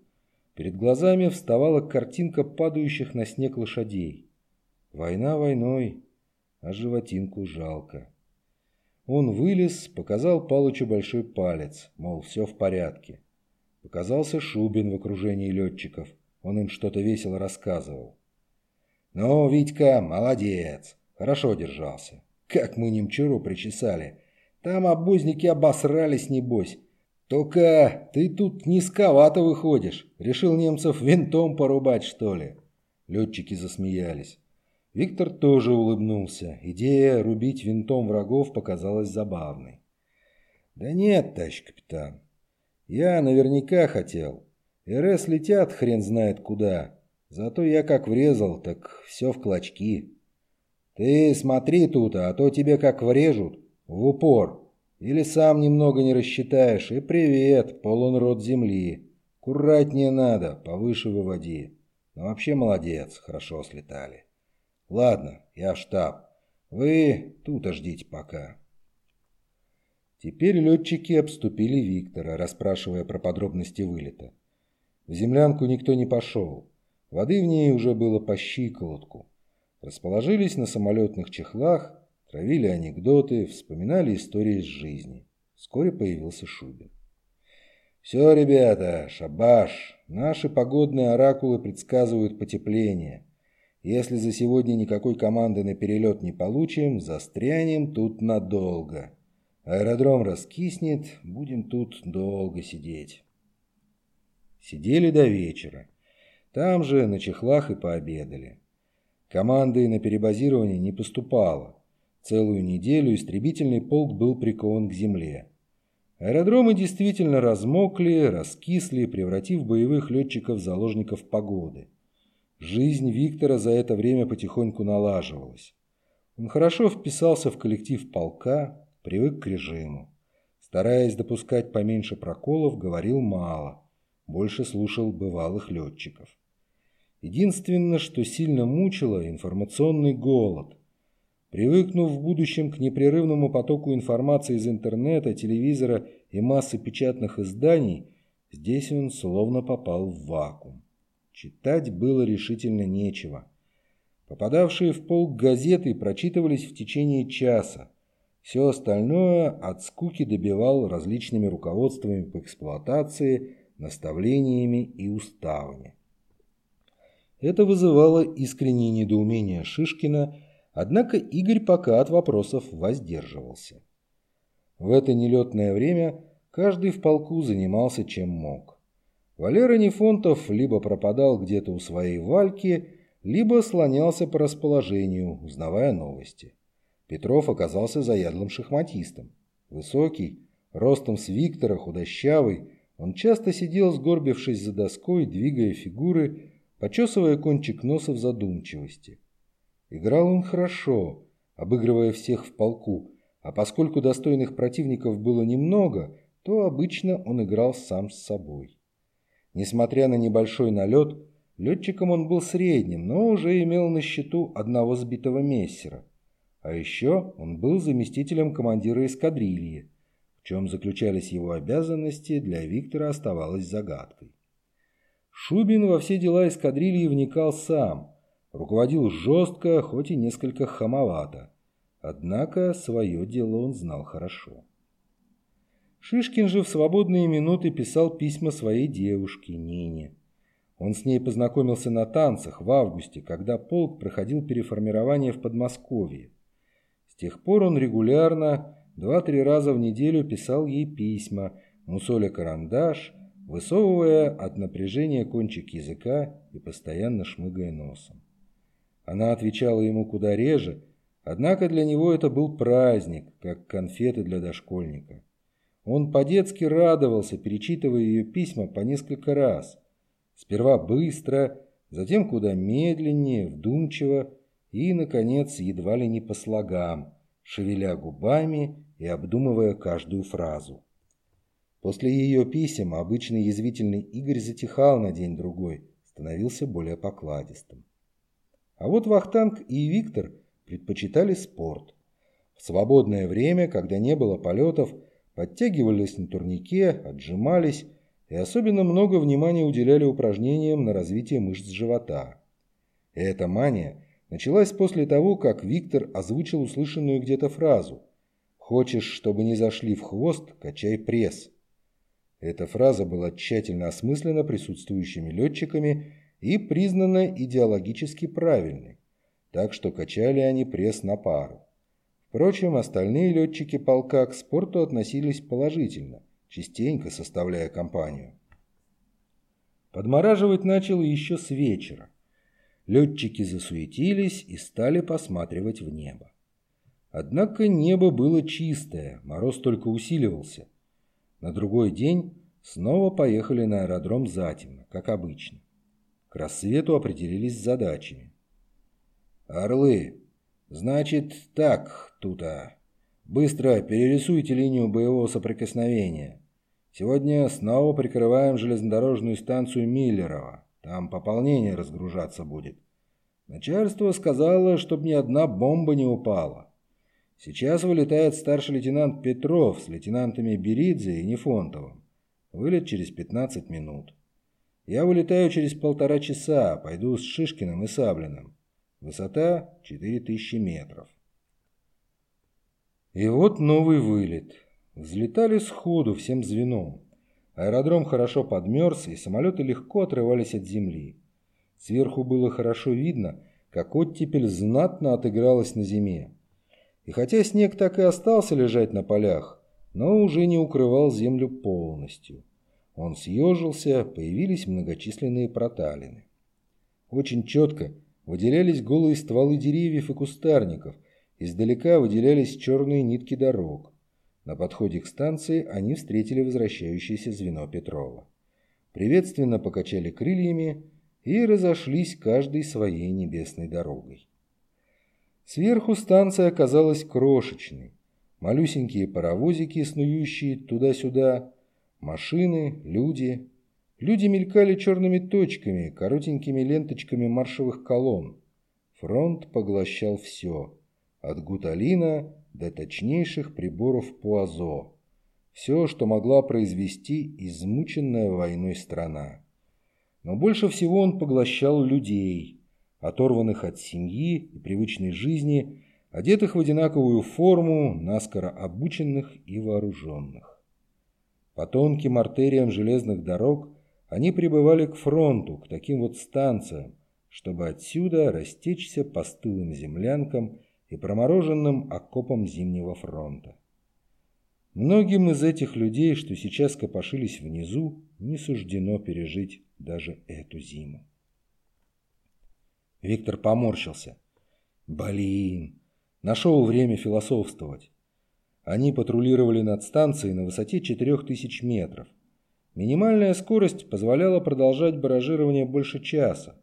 Перед глазами вставала картинка падающих на снег лошадей. Война войной, а животинку жалко. Он вылез, показал Палычу большой палец, мол, все в порядке. Показался Шубин в окружении летчиков. Он им что-то весело рассказывал. «Ну, Витька, молодец, хорошо держался. Как мы немчуру причесали. Там обозники обосрались, небось. Только ты тут низковато выходишь. Решил немцев винтом порубать, что ли?» Летчики засмеялись. Виктор тоже улыбнулся. Идея рубить винтом врагов показалась забавной. «Да нет, товарищ капитан. Я наверняка хотел. РС летят хрен знает куда. Зато я как врезал, так все в клочки. Ты смотри тут, а то тебе как врежут. В упор. Или сам немного не рассчитаешь, и привет, полон рот земли. Куратнее надо, повыше выводи. Но вообще молодец, хорошо слетали. Ладно, я в штаб. Вы тут ждите пока. Теперь летчики обступили Виктора, расспрашивая про подробности вылета. В землянку никто не пошел. Воды в ней уже было по щиколотку. Расположились на самолетных чехлах, травили анекдоты, вспоминали истории из жизни. Вскоре появился Шубин. «Все, ребята, шабаш. Наши погодные оракулы предсказывают потепление. Если за сегодня никакой команды на перелет не получим, застрянем тут надолго. Аэродром раскиснет, будем тут долго сидеть. Сидели до вечера. Там же на чехлах и пообедали. Команды на перебазирование не поступало. Целую неделю истребительный полк был прикован к земле. Аэродромы действительно размокли, раскисли, превратив боевых летчиков в заложников погоды. Жизнь Виктора за это время потихоньку налаживалась. Он хорошо вписался в коллектив полка, привык к режиму. Стараясь допускать поменьше проколов, говорил мало, больше слушал бывалых летчиков. Единственное, что сильно мучило – информационный голод. Привыкнув в будущем к непрерывному потоку информации из интернета, телевизора и массы печатных изданий, здесь он словно попал в вакуум. Читать было решительно нечего. Попадавшие в полк газеты прочитывались в течение часа. Все остальное от скуки добивал различными руководствами по эксплуатации, наставлениями и уставами. Это вызывало искреннее недоумение Шишкина, однако Игорь пока от вопросов воздерживался. В это нелетное время каждый в полку занимался чем мог. Валера Нефонтов либо пропадал где-то у своей Вальки, либо слонялся по расположению, узнавая новости. Петров оказался заядлым шахматистом. Высокий, ростом с Виктора, худощавый, он часто сидел, сгорбившись за доской, двигая фигуры, почесывая кончик носа в задумчивости. Играл он хорошо, обыгрывая всех в полку, а поскольку достойных противников было немного, то обычно он играл сам с собой. Несмотря на небольшой налет, летчиком он был средним, но уже имел на счету одного сбитого мессера. А еще он был заместителем командира эскадрильи. В чем заключались его обязанности, для Виктора оставалось загадкой. Шубин во все дела эскадрильи вникал сам, руководил жестко, хоть и несколько хамовато. Однако свое дело он знал хорошо. Шишкин же в свободные минуты писал письма своей девушке Нине. Он с ней познакомился на танцах в августе, когда полк проходил переформирование в Подмосковье. С тех пор он регулярно, два-три раза в неделю писал ей письма, мусоля карандаш, высовывая от напряжения кончик языка и постоянно шмыгая носом. Она отвечала ему куда реже, однако для него это был праздник, как конфеты для дошкольника. Он по-детски радовался, перечитывая ее письма по несколько раз. Сперва быстро, затем куда медленнее, вдумчиво и, наконец, едва ли не по слогам, шевеля губами и обдумывая каждую фразу. После ее писем обычный язвительный Игорь затихал на день-другой, становился более покладистым. А вот Вахтанг и Виктор предпочитали спорт. В свободное время, когда не было полетов, подтягивались на турнике, отжимались и особенно много внимания уделяли упражнениям на развитие мышц живота. Эта мания началась после того, как Виктор озвучил услышанную где-то фразу «Хочешь, чтобы не зашли в хвост, качай пресс». Эта фраза была тщательно осмыслена присутствующими летчиками и признана идеологически правильной, так что качали они пресс на пару. Впрочем, остальные летчики полка к спорту относились положительно, частенько составляя компанию. Подмораживать начало еще с вечера. Летчики засуетились и стали посматривать в небо. Однако небо было чистое, мороз только усиливался. На другой день снова поехали на аэродром затемно, как обычно. К рассвету определились с задачами. «Орлы, значит так, тута. Быстро перерисуйте линию боевого соприкосновения. Сегодня снова прикрываем железнодорожную станцию Миллерова. Там пополнение разгружаться будет. Начальство сказало, чтобы ни одна бомба не упала. Сейчас вылетает старший лейтенант Петров с лейтенантами Беридзе и Нефонтовым. Вылет через 15 минут. Я вылетаю через полтора часа, пойду с Шишкиным и Саблиным. Высота 4000 метров. И вот новый вылет. Взлетали сходу всем звеном. Аэродром хорошо подмерз, и самолеты легко отрывались от земли. Сверху было хорошо видно, как оттепель знатно отыгралась на зиме. И хотя снег так и остался лежать на полях, но уже не укрывал землю полностью. Он съежился, появились многочисленные проталины. Очень четко выделялись голые стволы деревьев и кустарников, издалека выделялись черные нитки дорог. На подходе к станции они встретили возвращающееся звено Петрова. Приветственно покачали крыльями и разошлись каждой своей небесной дорогой. Сверху станция оказалась крошечной. Малюсенькие паровозики, снующие туда-сюда, машины, люди. Люди мелькали черными точками, коротенькими ленточками маршевых колонн. Фронт поглощал все, от гуталина до точнейших приборов Пуазо. Все, что могла произвести измученная войной страна. Но больше всего он поглощал людей – оторванных от семьи и привычной жизни, одетых в одинаковую форму, наскоро обученных и вооруженных. По тонким артериям железных дорог они прибывали к фронту, к таким вот станциям, чтобы отсюда растечься по стылым землянкам и промороженным окопам Зимнего фронта. Многим из этих людей, что сейчас копошились внизу, не суждено пережить даже эту зиму. Виктор поморщился. Блин, нашел время философствовать. Они патрулировали над станцией на высоте 4000 метров. Минимальная скорость позволяла продолжать баражирование больше часа.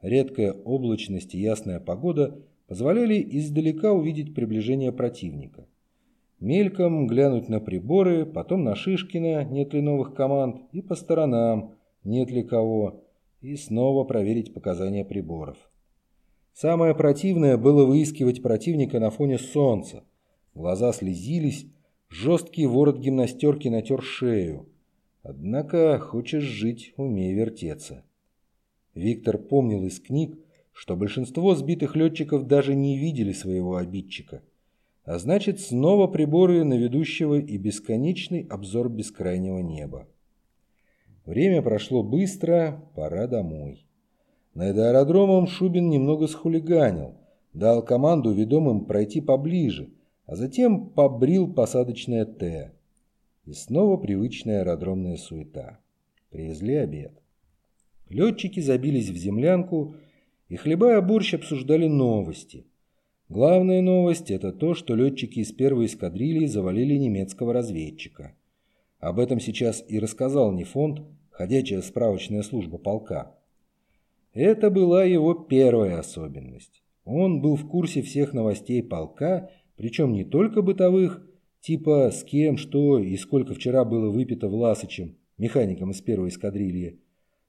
Редкая облачность и ясная погода позволяли издалека увидеть приближение противника. Мельком глянуть на приборы, потом на Шишкина, нет ли новых команд, и по сторонам, нет ли кого, и снова проверить показания приборов. Самое противное было выискивать противника на фоне солнца. Глаза слезились, жесткий ворот гимнастерки натер шею. Однако хочешь жить, умей вертеться. Виктор помнил из книг, что большинство сбитых летчиков даже не видели своего обидчика. А значит, снова приборы на ведущего и бесконечный обзор бескрайнего неба. Время прошло быстро, пора домой. Над аэродромом Шубин немного схулиганил, дал команду ведомым пройти поближе, а затем побрил посадочное «Т». И снова привычная аэродромная суета. Привезли обед. Летчики забились в землянку и, хлебая борщ, обсуждали новости. Главная новость – это то, что летчики из первой эскадрильи завалили немецкого разведчика. Об этом сейчас и рассказал Нефонт, ходячая справочная служба полка. Это была его первая особенность. Он был в курсе всех новостей полка, причем не только бытовых, Типа с кем, что и сколько вчера было выпито Власычем, механиком из первой эскадрильи.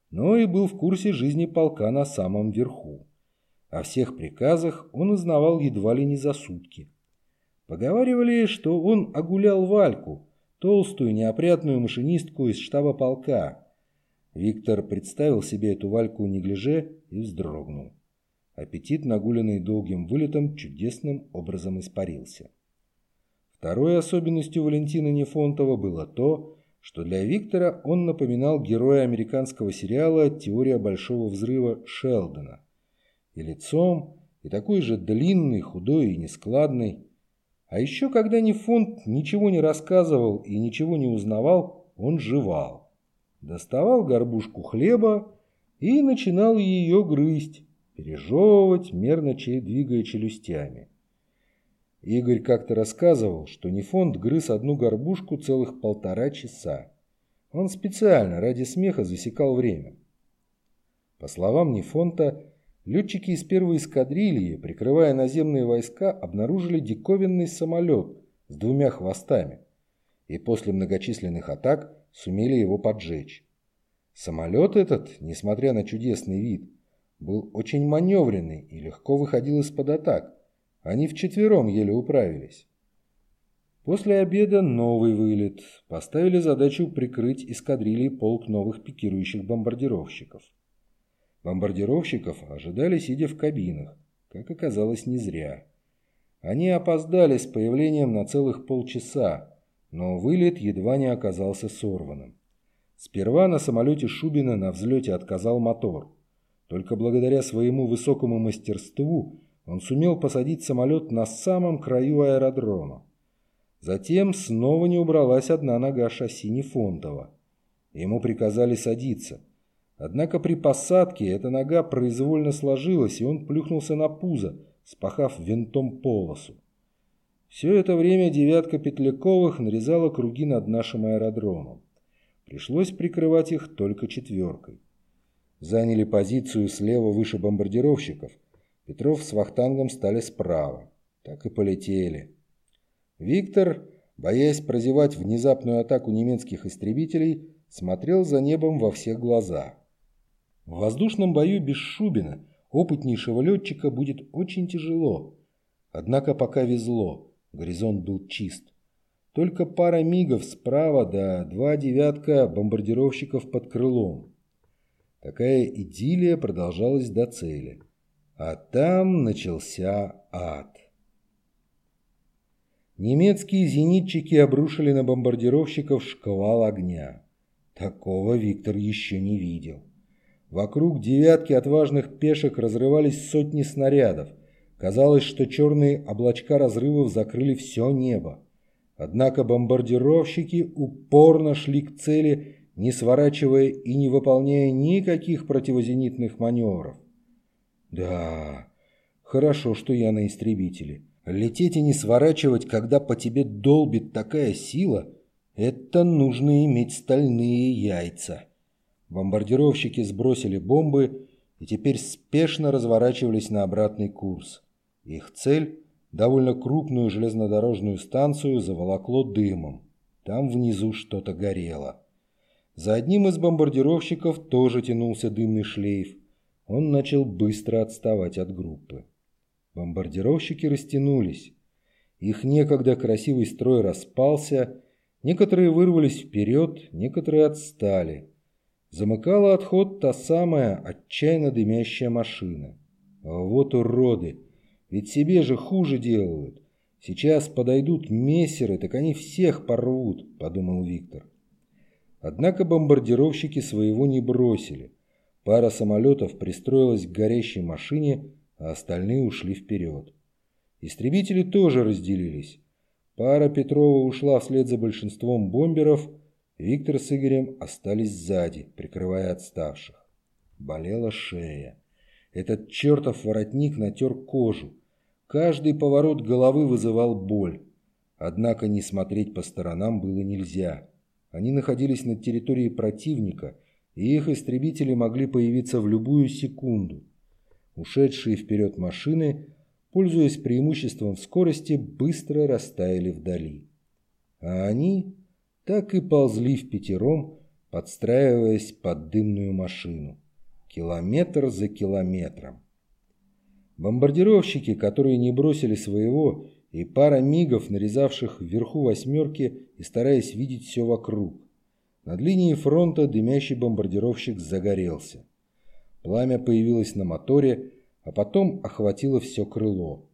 Но и был в курсе жизни полка на самом верху. О всех приказах он узнавал едва ли не за сутки. Поговаривали, что он огулял Вальку, толстую неопрятную машинистку из штаба полка. Виктор представил себе эту Вальку неглиже и вздрогнул. Аппетит, нагуленный долгим вылетом, чудесным образом испарился. Второй особенностью Валентина Нефонтова было то, что для Виктора он напоминал героя американского сериала «Теория большого взрыва» Шелдона. И лицом, и такой же длинный, худой и нескладный. А еще, когда Нефонт ничего не рассказывал и ничего не узнавал, он жевал. Доставал горбушку хлеба и начинал ее грызть, пережевывать, мерно двигая челюстями. Игорь как-то рассказывал, что Нефонт грыз одну горбушку целых полтора часа. Он специально ради смеха засекал время. По словам Нефонта, летчики из первой эскадрильи, прикрывая наземные войска, обнаружили диковинный самолет с двумя хвостами и после многочисленных атак сумели его поджечь. Самолет этот, несмотря на чудесный вид, был очень маневренный и легко выходил из-под атак – они вчетвером еле управились. После обеда новый вылет. Поставили задачу прикрыть эскадрильи полк новых пикирующих бомбардировщиков. Бомбардировщиков ожидали, сидя в кабинах. Как оказалось, не зря. Они опоздали с появлением на целых полчаса, но вылет едва не оказался сорванным. Сперва на самолете Шубина на взлете отказал мотор. Только благодаря своему высокому мастерству он сумел посадить самолет на самом краю аэродрома. Затем снова не убралась одна нога шасси Нефонтова. Ему приказали садиться. Однако при посадке эта нога произвольно сложилась, и он плюхнулся на пузо, спахав винтом полосу. Все это время девятка Петляковых нарезала круги над нашим аэродромом. Пришлось прикрывать их только четверкой. Заняли позицию слева выше бомбардировщиков – Петров с Вахтангом стали справа. Так и полетели. Виктор, боясь прозевать внезапную атаку немецких истребителей, смотрел за небом во все глаза. В воздушном бою без Шубина, опытнейшего летчика, будет очень тяжело. Однако пока везло, горизонт был чист. Только пара мигов справа да два девятка бомбардировщиков под крылом. Такая идиллия продолжалась до цели. А там начался ад. Немецкие зенитчики обрушили на бомбардировщиков шквал огня. Такого Виктор еще не видел. Вокруг девятки отважных пешек разрывались сотни снарядов. Казалось, что черные облачка разрывов закрыли все небо. Однако бомбардировщики упорно шли к цели, не сворачивая и не выполняя никаких противозенитных маневров. Да, хорошо, что я на истребителе. Лететь и не сворачивать, когда по тебе долбит такая сила, это нужно иметь стальные яйца. Бомбардировщики сбросили бомбы и теперь спешно разворачивались на обратный курс. Их цель – довольно крупную железнодорожную станцию заволокло дымом. Там внизу что-то горело. За одним из бомбардировщиков тоже тянулся дымный шлейф он начал быстро отставать от группы. Бомбардировщики растянулись. Их некогда красивый строй распался, некоторые вырвались вперед, некоторые отстали. Замыкала отход та самая отчаянно дымящая машина. А вот уроды! Ведь себе же хуже делают. Сейчас подойдут мессеры, так они всех порвут, подумал Виктор. Однако бомбардировщики своего не бросили. Пара самолетов пристроилась к горящей машине, а остальные ушли вперед. Истребители тоже разделились. Пара Петрова ушла вслед за большинством бомберов, Виктор с Игорем остались сзади, прикрывая отставших. Болела шея. Этот чертов воротник натер кожу. Каждый поворот головы вызывал боль. Однако не смотреть по сторонам было нельзя. Они находились на территории противника – и их истребители могли появиться в любую секунду. Ушедшие вперед машины, пользуясь преимуществом в скорости, быстро растаяли вдали. А они так и ползли в пятером, подстраиваясь под дымную машину. Километр за километром. Бомбардировщики, которые не бросили своего, и пара мигов, нарезавших вверху восьмерки и стараясь видеть все вокруг. Над линией фронта дымящий бомбардировщик загорелся. Пламя появилось на моторе, а потом охватило все крыло.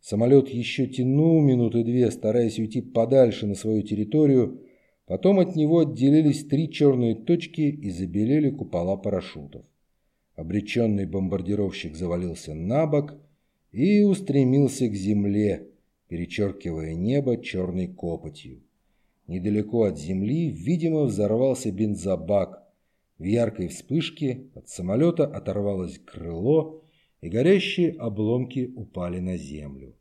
Самолет еще тянул минуты две, стараясь уйти подальше на свою территорию, потом от него отделились три черные точки и забелели купола парашютов. Обреченный бомбардировщик завалился на бок и устремился к земле, перечеркивая небо черной копотью. Недалеко от земли, видимо, взорвался бензобак. В яркой вспышке от самолета оторвалось крыло, и горящие обломки упали на землю.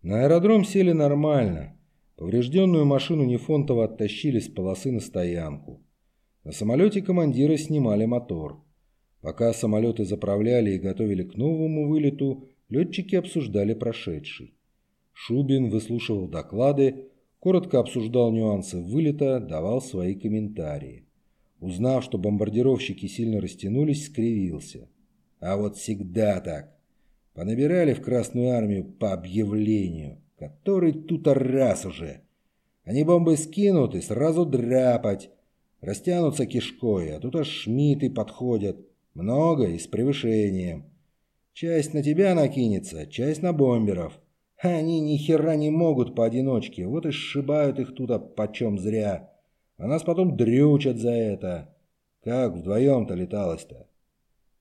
На аэродром сели нормально. Поврежденную машину Нефонтова оттащили с полосы на стоянку. На самолете командиры снимали мотор. Пока самолеты заправляли и готовили к новому вылету, летчики обсуждали прошедший. Шубин выслушивал доклады, коротко обсуждал нюансы вылета, давал свои комментарии. Узнав, что бомбардировщики сильно растянулись, скривился. А вот всегда так. Понабирали в Красную Армию по объявлению, который тут раз уже. Они бомбы скинут и сразу драпать. Растянутся кишкой, а тут аж шмиты подходят. Много и с превышением. Часть на тебя накинется, часть на бомберов. Они ни хера не могут поодиночке, вот и сшибают их туда почем зря. А нас потом дрючат за это. Как вдвоем-то леталось-то?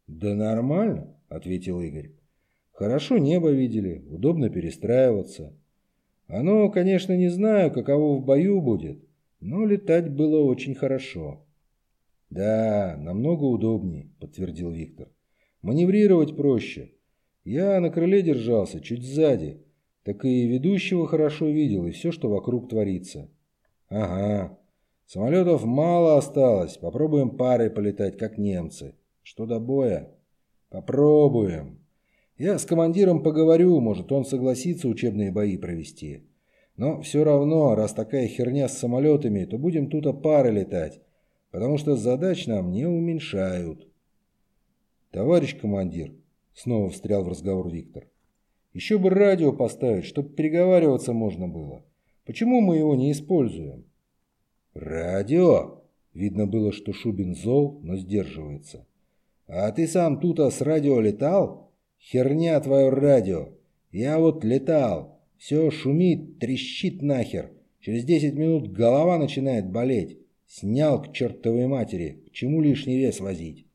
«Да нормально», — ответил Игорь. «Хорошо небо видели, удобно перестраиваться. Оно, конечно, не знаю, каково в бою будет, но летать было очень хорошо». «Да, намного удобнее», — подтвердил Виктор. «Маневрировать проще. Я на крыле держался, чуть сзади, так и ведущего хорошо видел, и все, что вокруг творится». «Ага. Самолетов мало осталось, попробуем парой полетать, как немцы». Что до боя? Попробуем. Я с командиром поговорю, может, он согласится учебные бои провести. Но все равно, раз такая херня с самолетами, то будем тут о пары летать, потому что задач нам не уменьшают. Товарищ командир, снова встрял в разговор Виктор, еще бы радио поставить, чтобы переговариваться можно было. Почему мы его не используем? Радио? Видно было, что Шубин зол, но сдерживается. А ты сам тут с радио летал? Херня твое радио. Я вот летал. Все шумит, трещит нахер. Через 10 минут голова начинает болеть. Снял к чертовой матери. К чему лишний вес возить?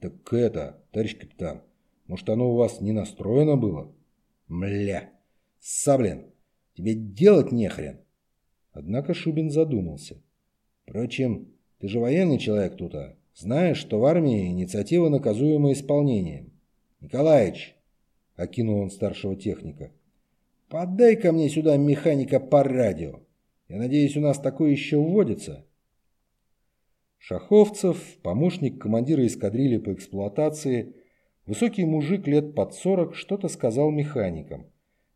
Так это, товарищ капитан, может оно у вас не настроено было? Мля, Саблин, тебе делать нехрен. Однако Шубин задумался. Впрочем, ты же военный человек тут, а? Знаешь, что в армии инициатива наказуема исполнением. Николаич, окинул он старшего техника, подай ко мне сюда механика по радио. Я надеюсь, у нас такое еще вводится. Шаховцев, помощник командира эскадрильи по эксплуатации, высокий мужик лет под сорок, что-то сказал механикам,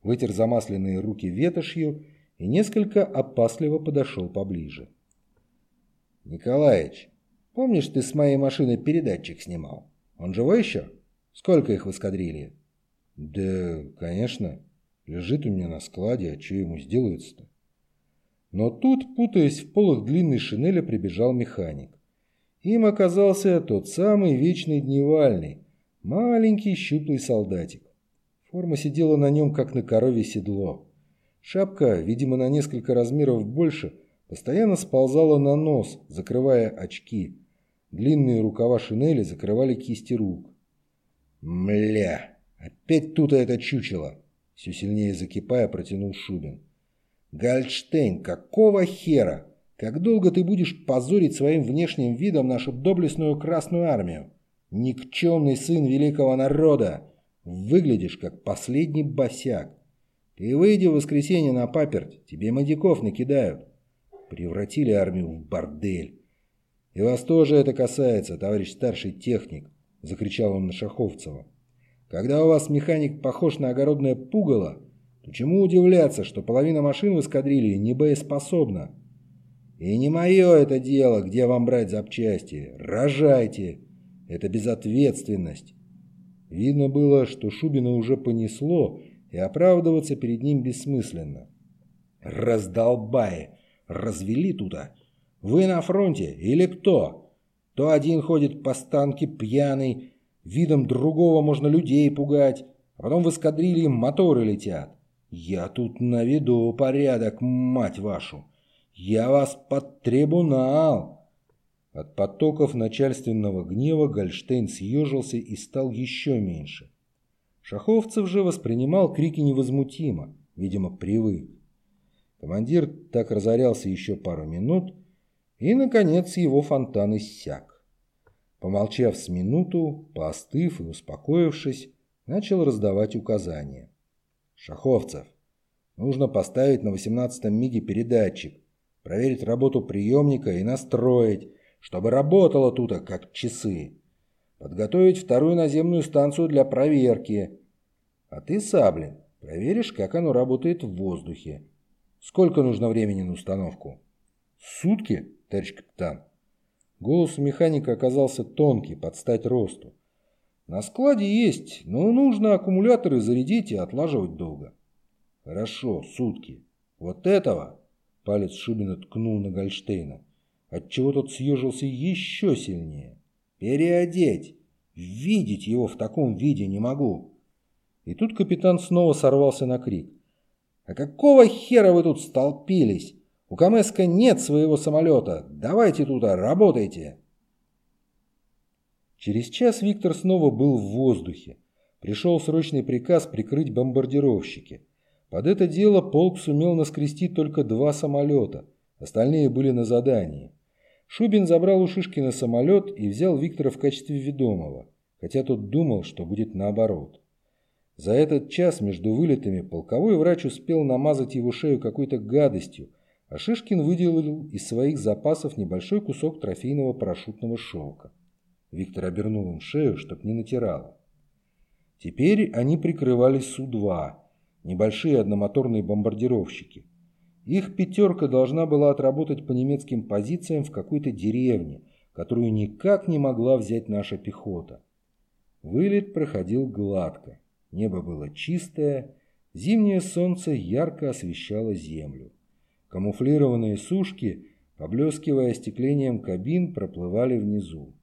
вытер замасленные руки ветошью и несколько опасливо подошел поближе. «Николаич, Помнишь, ты с моей машины передатчик снимал? Он живой еще? Сколько их в эскадрилье? Да, конечно. Лежит у меня на складе, а что ему сделается-то? Но тут, путаясь в полах длинной шинели, прибежал механик. Им оказался тот самый вечный дневальный, маленький щуплый солдатик. Форма сидела на нем, как на корове седло. Шапка, видимо, на несколько размеров больше, постоянно сползала на нос, закрывая очки, Длинные рукава шинели закрывали кисти рук. «Мля! Опять тут это чучело!» Все сильнее закипая, протянул Шубин. «Гальштейн, какого хера? Как долго ты будешь позорить своим внешним видом нашу доблестную Красную Армию? Никчемный сын великого народа! Выглядишь, как последний босяк. Ты выйди в воскресенье на паперть, тебе мадяков накидают. Превратили армию в бордель. «И вас тоже это касается, товарищ старший техник», – закричал он на Шаховцева. «Когда у вас механик похож на огородное пугало, то чему удивляться, что половина машин в эскадрилье не боеспособна? И не мое это дело, где вам брать запчасти. Рожайте. Это безответственность. Видно было, что Шубина уже понесло, и оправдываться перед ним бессмысленно. «Раздолбай! Развели туда! Вы на фронте или кто? То один ходит по станке пьяный, видом другого можно людей пугать, а потом в эскадрилье моторы летят. Я тут наведу порядок, мать вашу! Я вас под трибунал!» От потоков начальственного гнева Гольштейн съежился и стал еще меньше. Шаховцев же воспринимал крики невозмутимо, видимо, привык. Командир так разорялся еще пару минут, и, наконец, его фонтан иссяк. Помолчав с минуту, поостыв и успокоившись, начал раздавать указания. «Шаховцев, нужно поставить на 18-м МИГе передатчик, проверить работу приемника и настроить, чтобы работало тут как часы. Подготовить вторую наземную станцию для проверки. А ты, Саблин, проверишь, как оно работает в воздухе. Сколько нужно времени на установку? Сутки, товарищ капитан. Голос механика оказался тонкий, под стать росту. На складе есть, но нужно аккумуляторы зарядить и отлаживать долго. Хорошо, сутки. Вот этого, палец Шубина ткнул на Гольштейна, отчего тот съежился еще сильнее. «Переодеть! Видеть его в таком виде не могу!» И тут капитан снова сорвался на крик. «А какого хера вы тут столпились? У Камеска нет своего самолета. Давайте туда, работайте!» Через час Виктор снова был в воздухе. Пришел срочный приказ прикрыть бомбардировщики. Под это дело полк сумел наскрести только два самолета. Остальные были на задании. Шубин забрал у Шишкина самолет и взял Виктора в качестве ведомого, хотя тот думал, что будет наоборот. За этот час между вылетами полковой врач успел намазать его шею какой-то гадостью, а Шишкин выделил из своих запасов небольшой кусок трофейного парашютного шелка. Виктор обернул им шею, чтоб не натирало. Теперь они прикрывали Су-2, небольшие одномоторные бомбардировщики. Их пятерка должна была отработать по немецким позициям в какой-то деревне, которую никак не могла взять наша пехота. Вылет проходил гладко. Небо было чистое, зимнее солнце ярко освещало землю. Камуфлированные сушки, поблескивая остеклением кабин, проплывали внизу.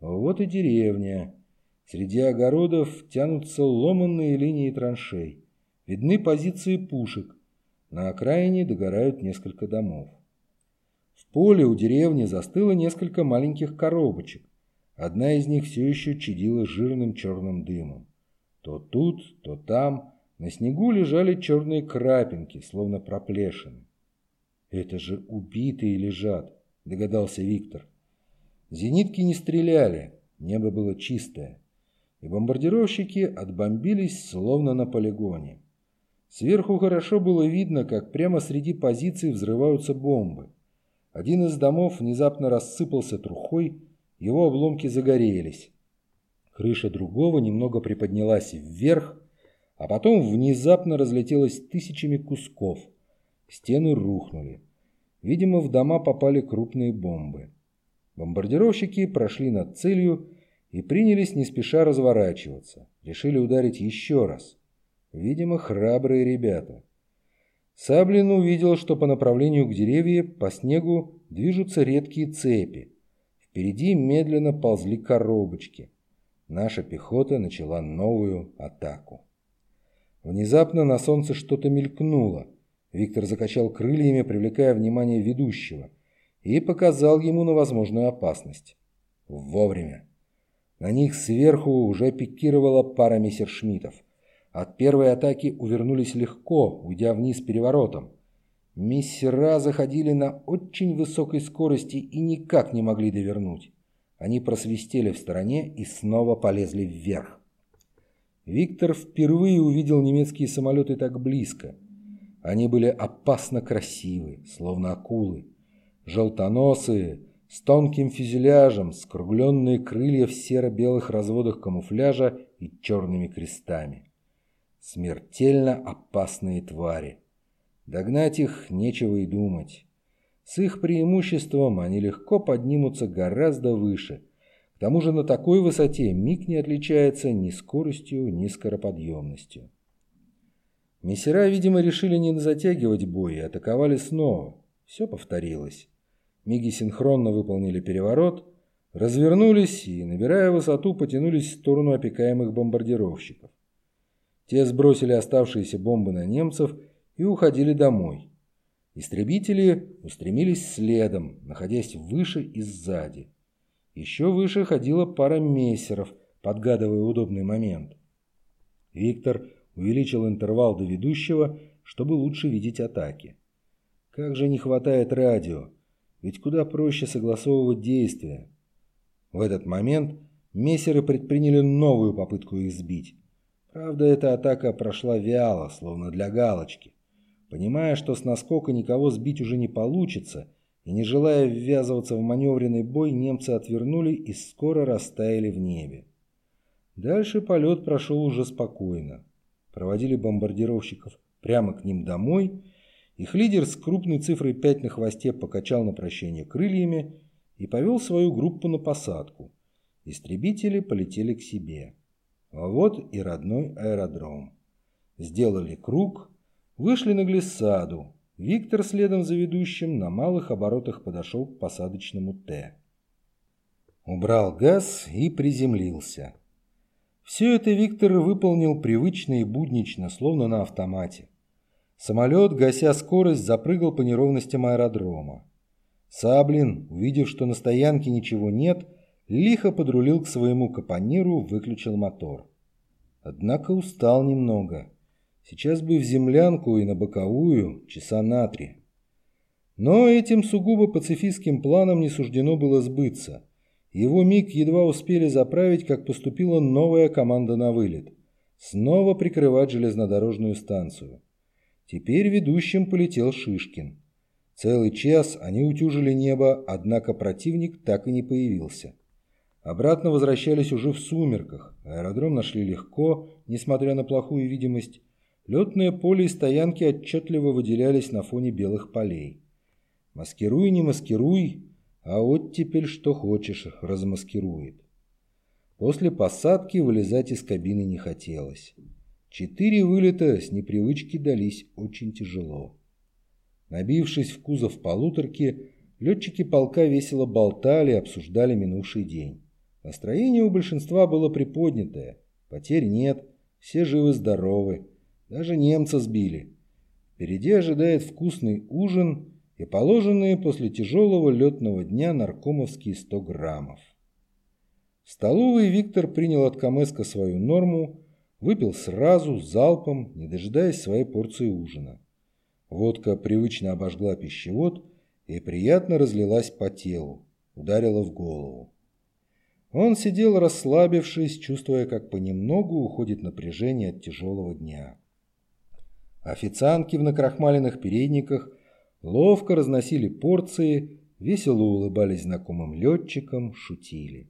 Вот и деревня. Среди огородов тянутся ломанные линии траншей. Видны позиции пушек. На окраине догорают несколько домов. В поле у деревни застыло несколько маленьких коробочек. Одна из них все еще чадила жирным черным дымом. То тут, то там на снегу лежали черные крапинки, словно проплешины. «Это же убитые лежат», — догадался Виктор. Зенитки не стреляли, небо было чистое, и бомбардировщики отбомбились, словно на полигоне. Сверху хорошо было видно, как прямо среди позиций взрываются бомбы. Один из домов внезапно рассыпался трухой, его обломки загорелись. Крыша другого немного приподнялась вверх, а потом внезапно разлетелась тысячами кусков. Стены рухнули. Видимо, в дома попали крупные бомбы. Бомбардировщики прошли над целью и принялись не спеша разворачиваться. Решили ударить еще раз. Видимо, храбрые ребята. Саблин увидел, что по направлению к деревьям по снегу движутся редкие цепи. Впереди медленно ползли коробочки. Наша пехота начала новую атаку. Внезапно на солнце что-то мелькнуло. Виктор закачал крыльями, привлекая внимание ведущего, и показал ему на возможную опасность. Вовремя. На них сверху уже пикировала пара мессершмиттов – от первой атаки увернулись легко, уйдя вниз переворотом. Мессера заходили на очень высокой скорости и никак не могли довернуть. Они просвистели в стороне и снова полезли вверх. Виктор впервые увидел немецкие самолеты так близко. Они были опасно красивы, словно акулы. Желтоносые, с тонким фюзеляжем, скругленные крылья в серо-белых разводах камуфляжа и черными крестами. Смертельно опасные твари. Догнать их нечего и думать. С их преимуществом они легко поднимутся гораздо выше. К тому же на такой высоте миг не отличается ни скоростью, ни скороподъемностью. Мессера, видимо, решили не затягивать бой и атаковали снова. Все повторилось. Миги синхронно выполнили переворот, развернулись и, набирая высоту, потянулись в сторону опекаемых бомбардировщиков. Те сбросили оставшиеся бомбы на немцев и уходили домой. Истребители устремились следом, находясь выше и сзади. Еще выше ходила пара мессеров, подгадывая удобный момент. Виктор увеличил интервал до ведущего, чтобы лучше видеть атаки. Как же не хватает радио, ведь куда проще согласовывать действия. В этот момент мессеры предприняли новую попытку их сбить. Правда, эта атака прошла вяло, словно для галочки. Понимая, что с наскока никого сбить уже не получится, и не желая ввязываться в маневренный бой, немцы отвернули и скоро растаяли в небе. Дальше полет прошел уже спокойно. Проводили бомбардировщиков прямо к ним домой. Их лидер с крупной цифрой 5 на хвосте покачал на прощение крыльями и повел свою группу на посадку. Истребители полетели к себе. А вот и родной аэродром. Сделали круг, Вышли на глиссаду. Виктор следом за ведущим на малых оборотах подошел к посадочному «Т». Убрал газ и приземлился. Все это Виктор выполнил привычно и буднично, словно на автомате. Самолет, гася скорость, запрыгал по неровностям аэродрома. Саблин, увидев, что на стоянке ничего нет, лихо подрулил к своему капониру, выключил мотор. Однако устал немного. Сейчас бы в землянку и на боковую, часа на три. Но этим сугубо пацифистским планом не суждено было сбыться. Его миг едва успели заправить, как поступила новая команда на вылет. Снова прикрывать железнодорожную станцию. Теперь ведущим полетел Шишкин. Целый час они утюжили небо, однако противник так и не появился. Обратно возвращались уже в сумерках. Аэродром нашли легко, несмотря на плохую видимость. Летное поле и стоянки отчетливо выделялись на фоне белых полей. Маскируй, не маскируй, а вот теперь что хочешь, размаскирует. После посадки вылезать из кабины не хотелось. Четыре вылета с непривычки дались очень тяжело. Набившись в кузов полуторки, летчики полка весело болтали и обсуждали минувший день. Настроение у большинства было приподнятое, потерь нет, все живы-здоровы, даже немца сбили. Впереди ожидает вкусный ужин и положенные после тяжелого летного дня наркомовские 100 граммов. В столовой Виктор принял от Камеска свою норму, выпил сразу, залпом, не дожидаясь своей порции ужина. Водка привычно обожгла пищевод и приятно разлилась по телу, ударила в голову. Он сидел расслабившись, чувствуя, как понемногу уходит напряжение от тяжелого дня. Официантки в накрахмаленных передниках ловко разносили порции, весело улыбались знакомым летчикам, шутили.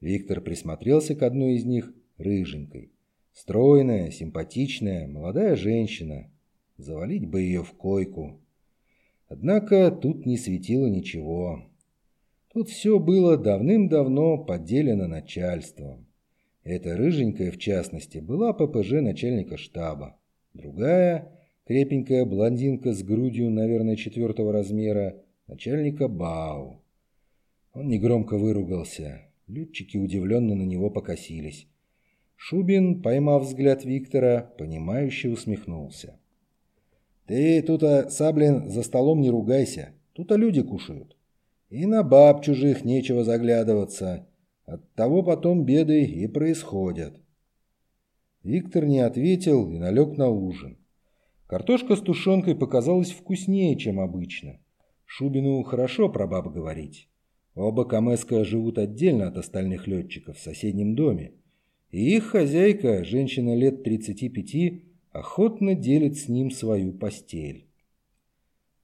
Виктор присмотрелся к одной из них, рыженькой. Стройная, симпатичная, молодая женщина. Завалить бы ее в койку. Однако тут не светило ничего. Тут все было давным-давно поделено начальством. Эта рыженькая, в частности, была ППЖ начальника штаба. Другая, крепенькая блондинка с грудью, наверное, четвертого размера, начальника БАУ. Он негромко выругался. Летчики удивленно на него покосились. Шубин, поймав взгляд Виктора, понимающе усмехнулся. «Ты тут, а, Саблин, за столом не ругайся. Тут а люди кушают. И на баб чужих нечего заглядываться. От того потом беды и происходят. Виктор не ответил и налег на ужин. Картошка с тушенкой показалась вкуснее, чем обычно. Шубину хорошо про баб говорить. Оба Камеска живут отдельно от остальных летчиков в соседнем доме. И их хозяйка, женщина лет 35, охотно делит с ним свою постель.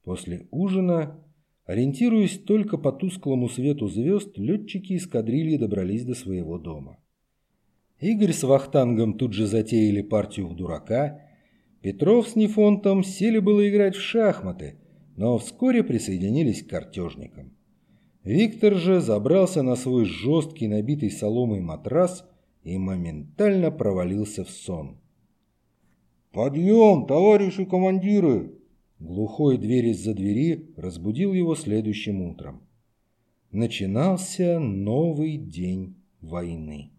После ужина, ориентируясь только по тусклому свету звезд, летчики эскадрильи добрались до своего дома. Игорь с Вахтангом тут же затеяли партию в дурака. Петров с Нефонтом сели было играть в шахматы, но вскоре присоединились к картежникам. Виктор же забрался на свой жесткий, набитый соломой матрас и моментально провалился в сон. «Подъем, товарищи командиры!» Глухой дверь из-за двери разбудил его следующим утром. Начинался новый день войны.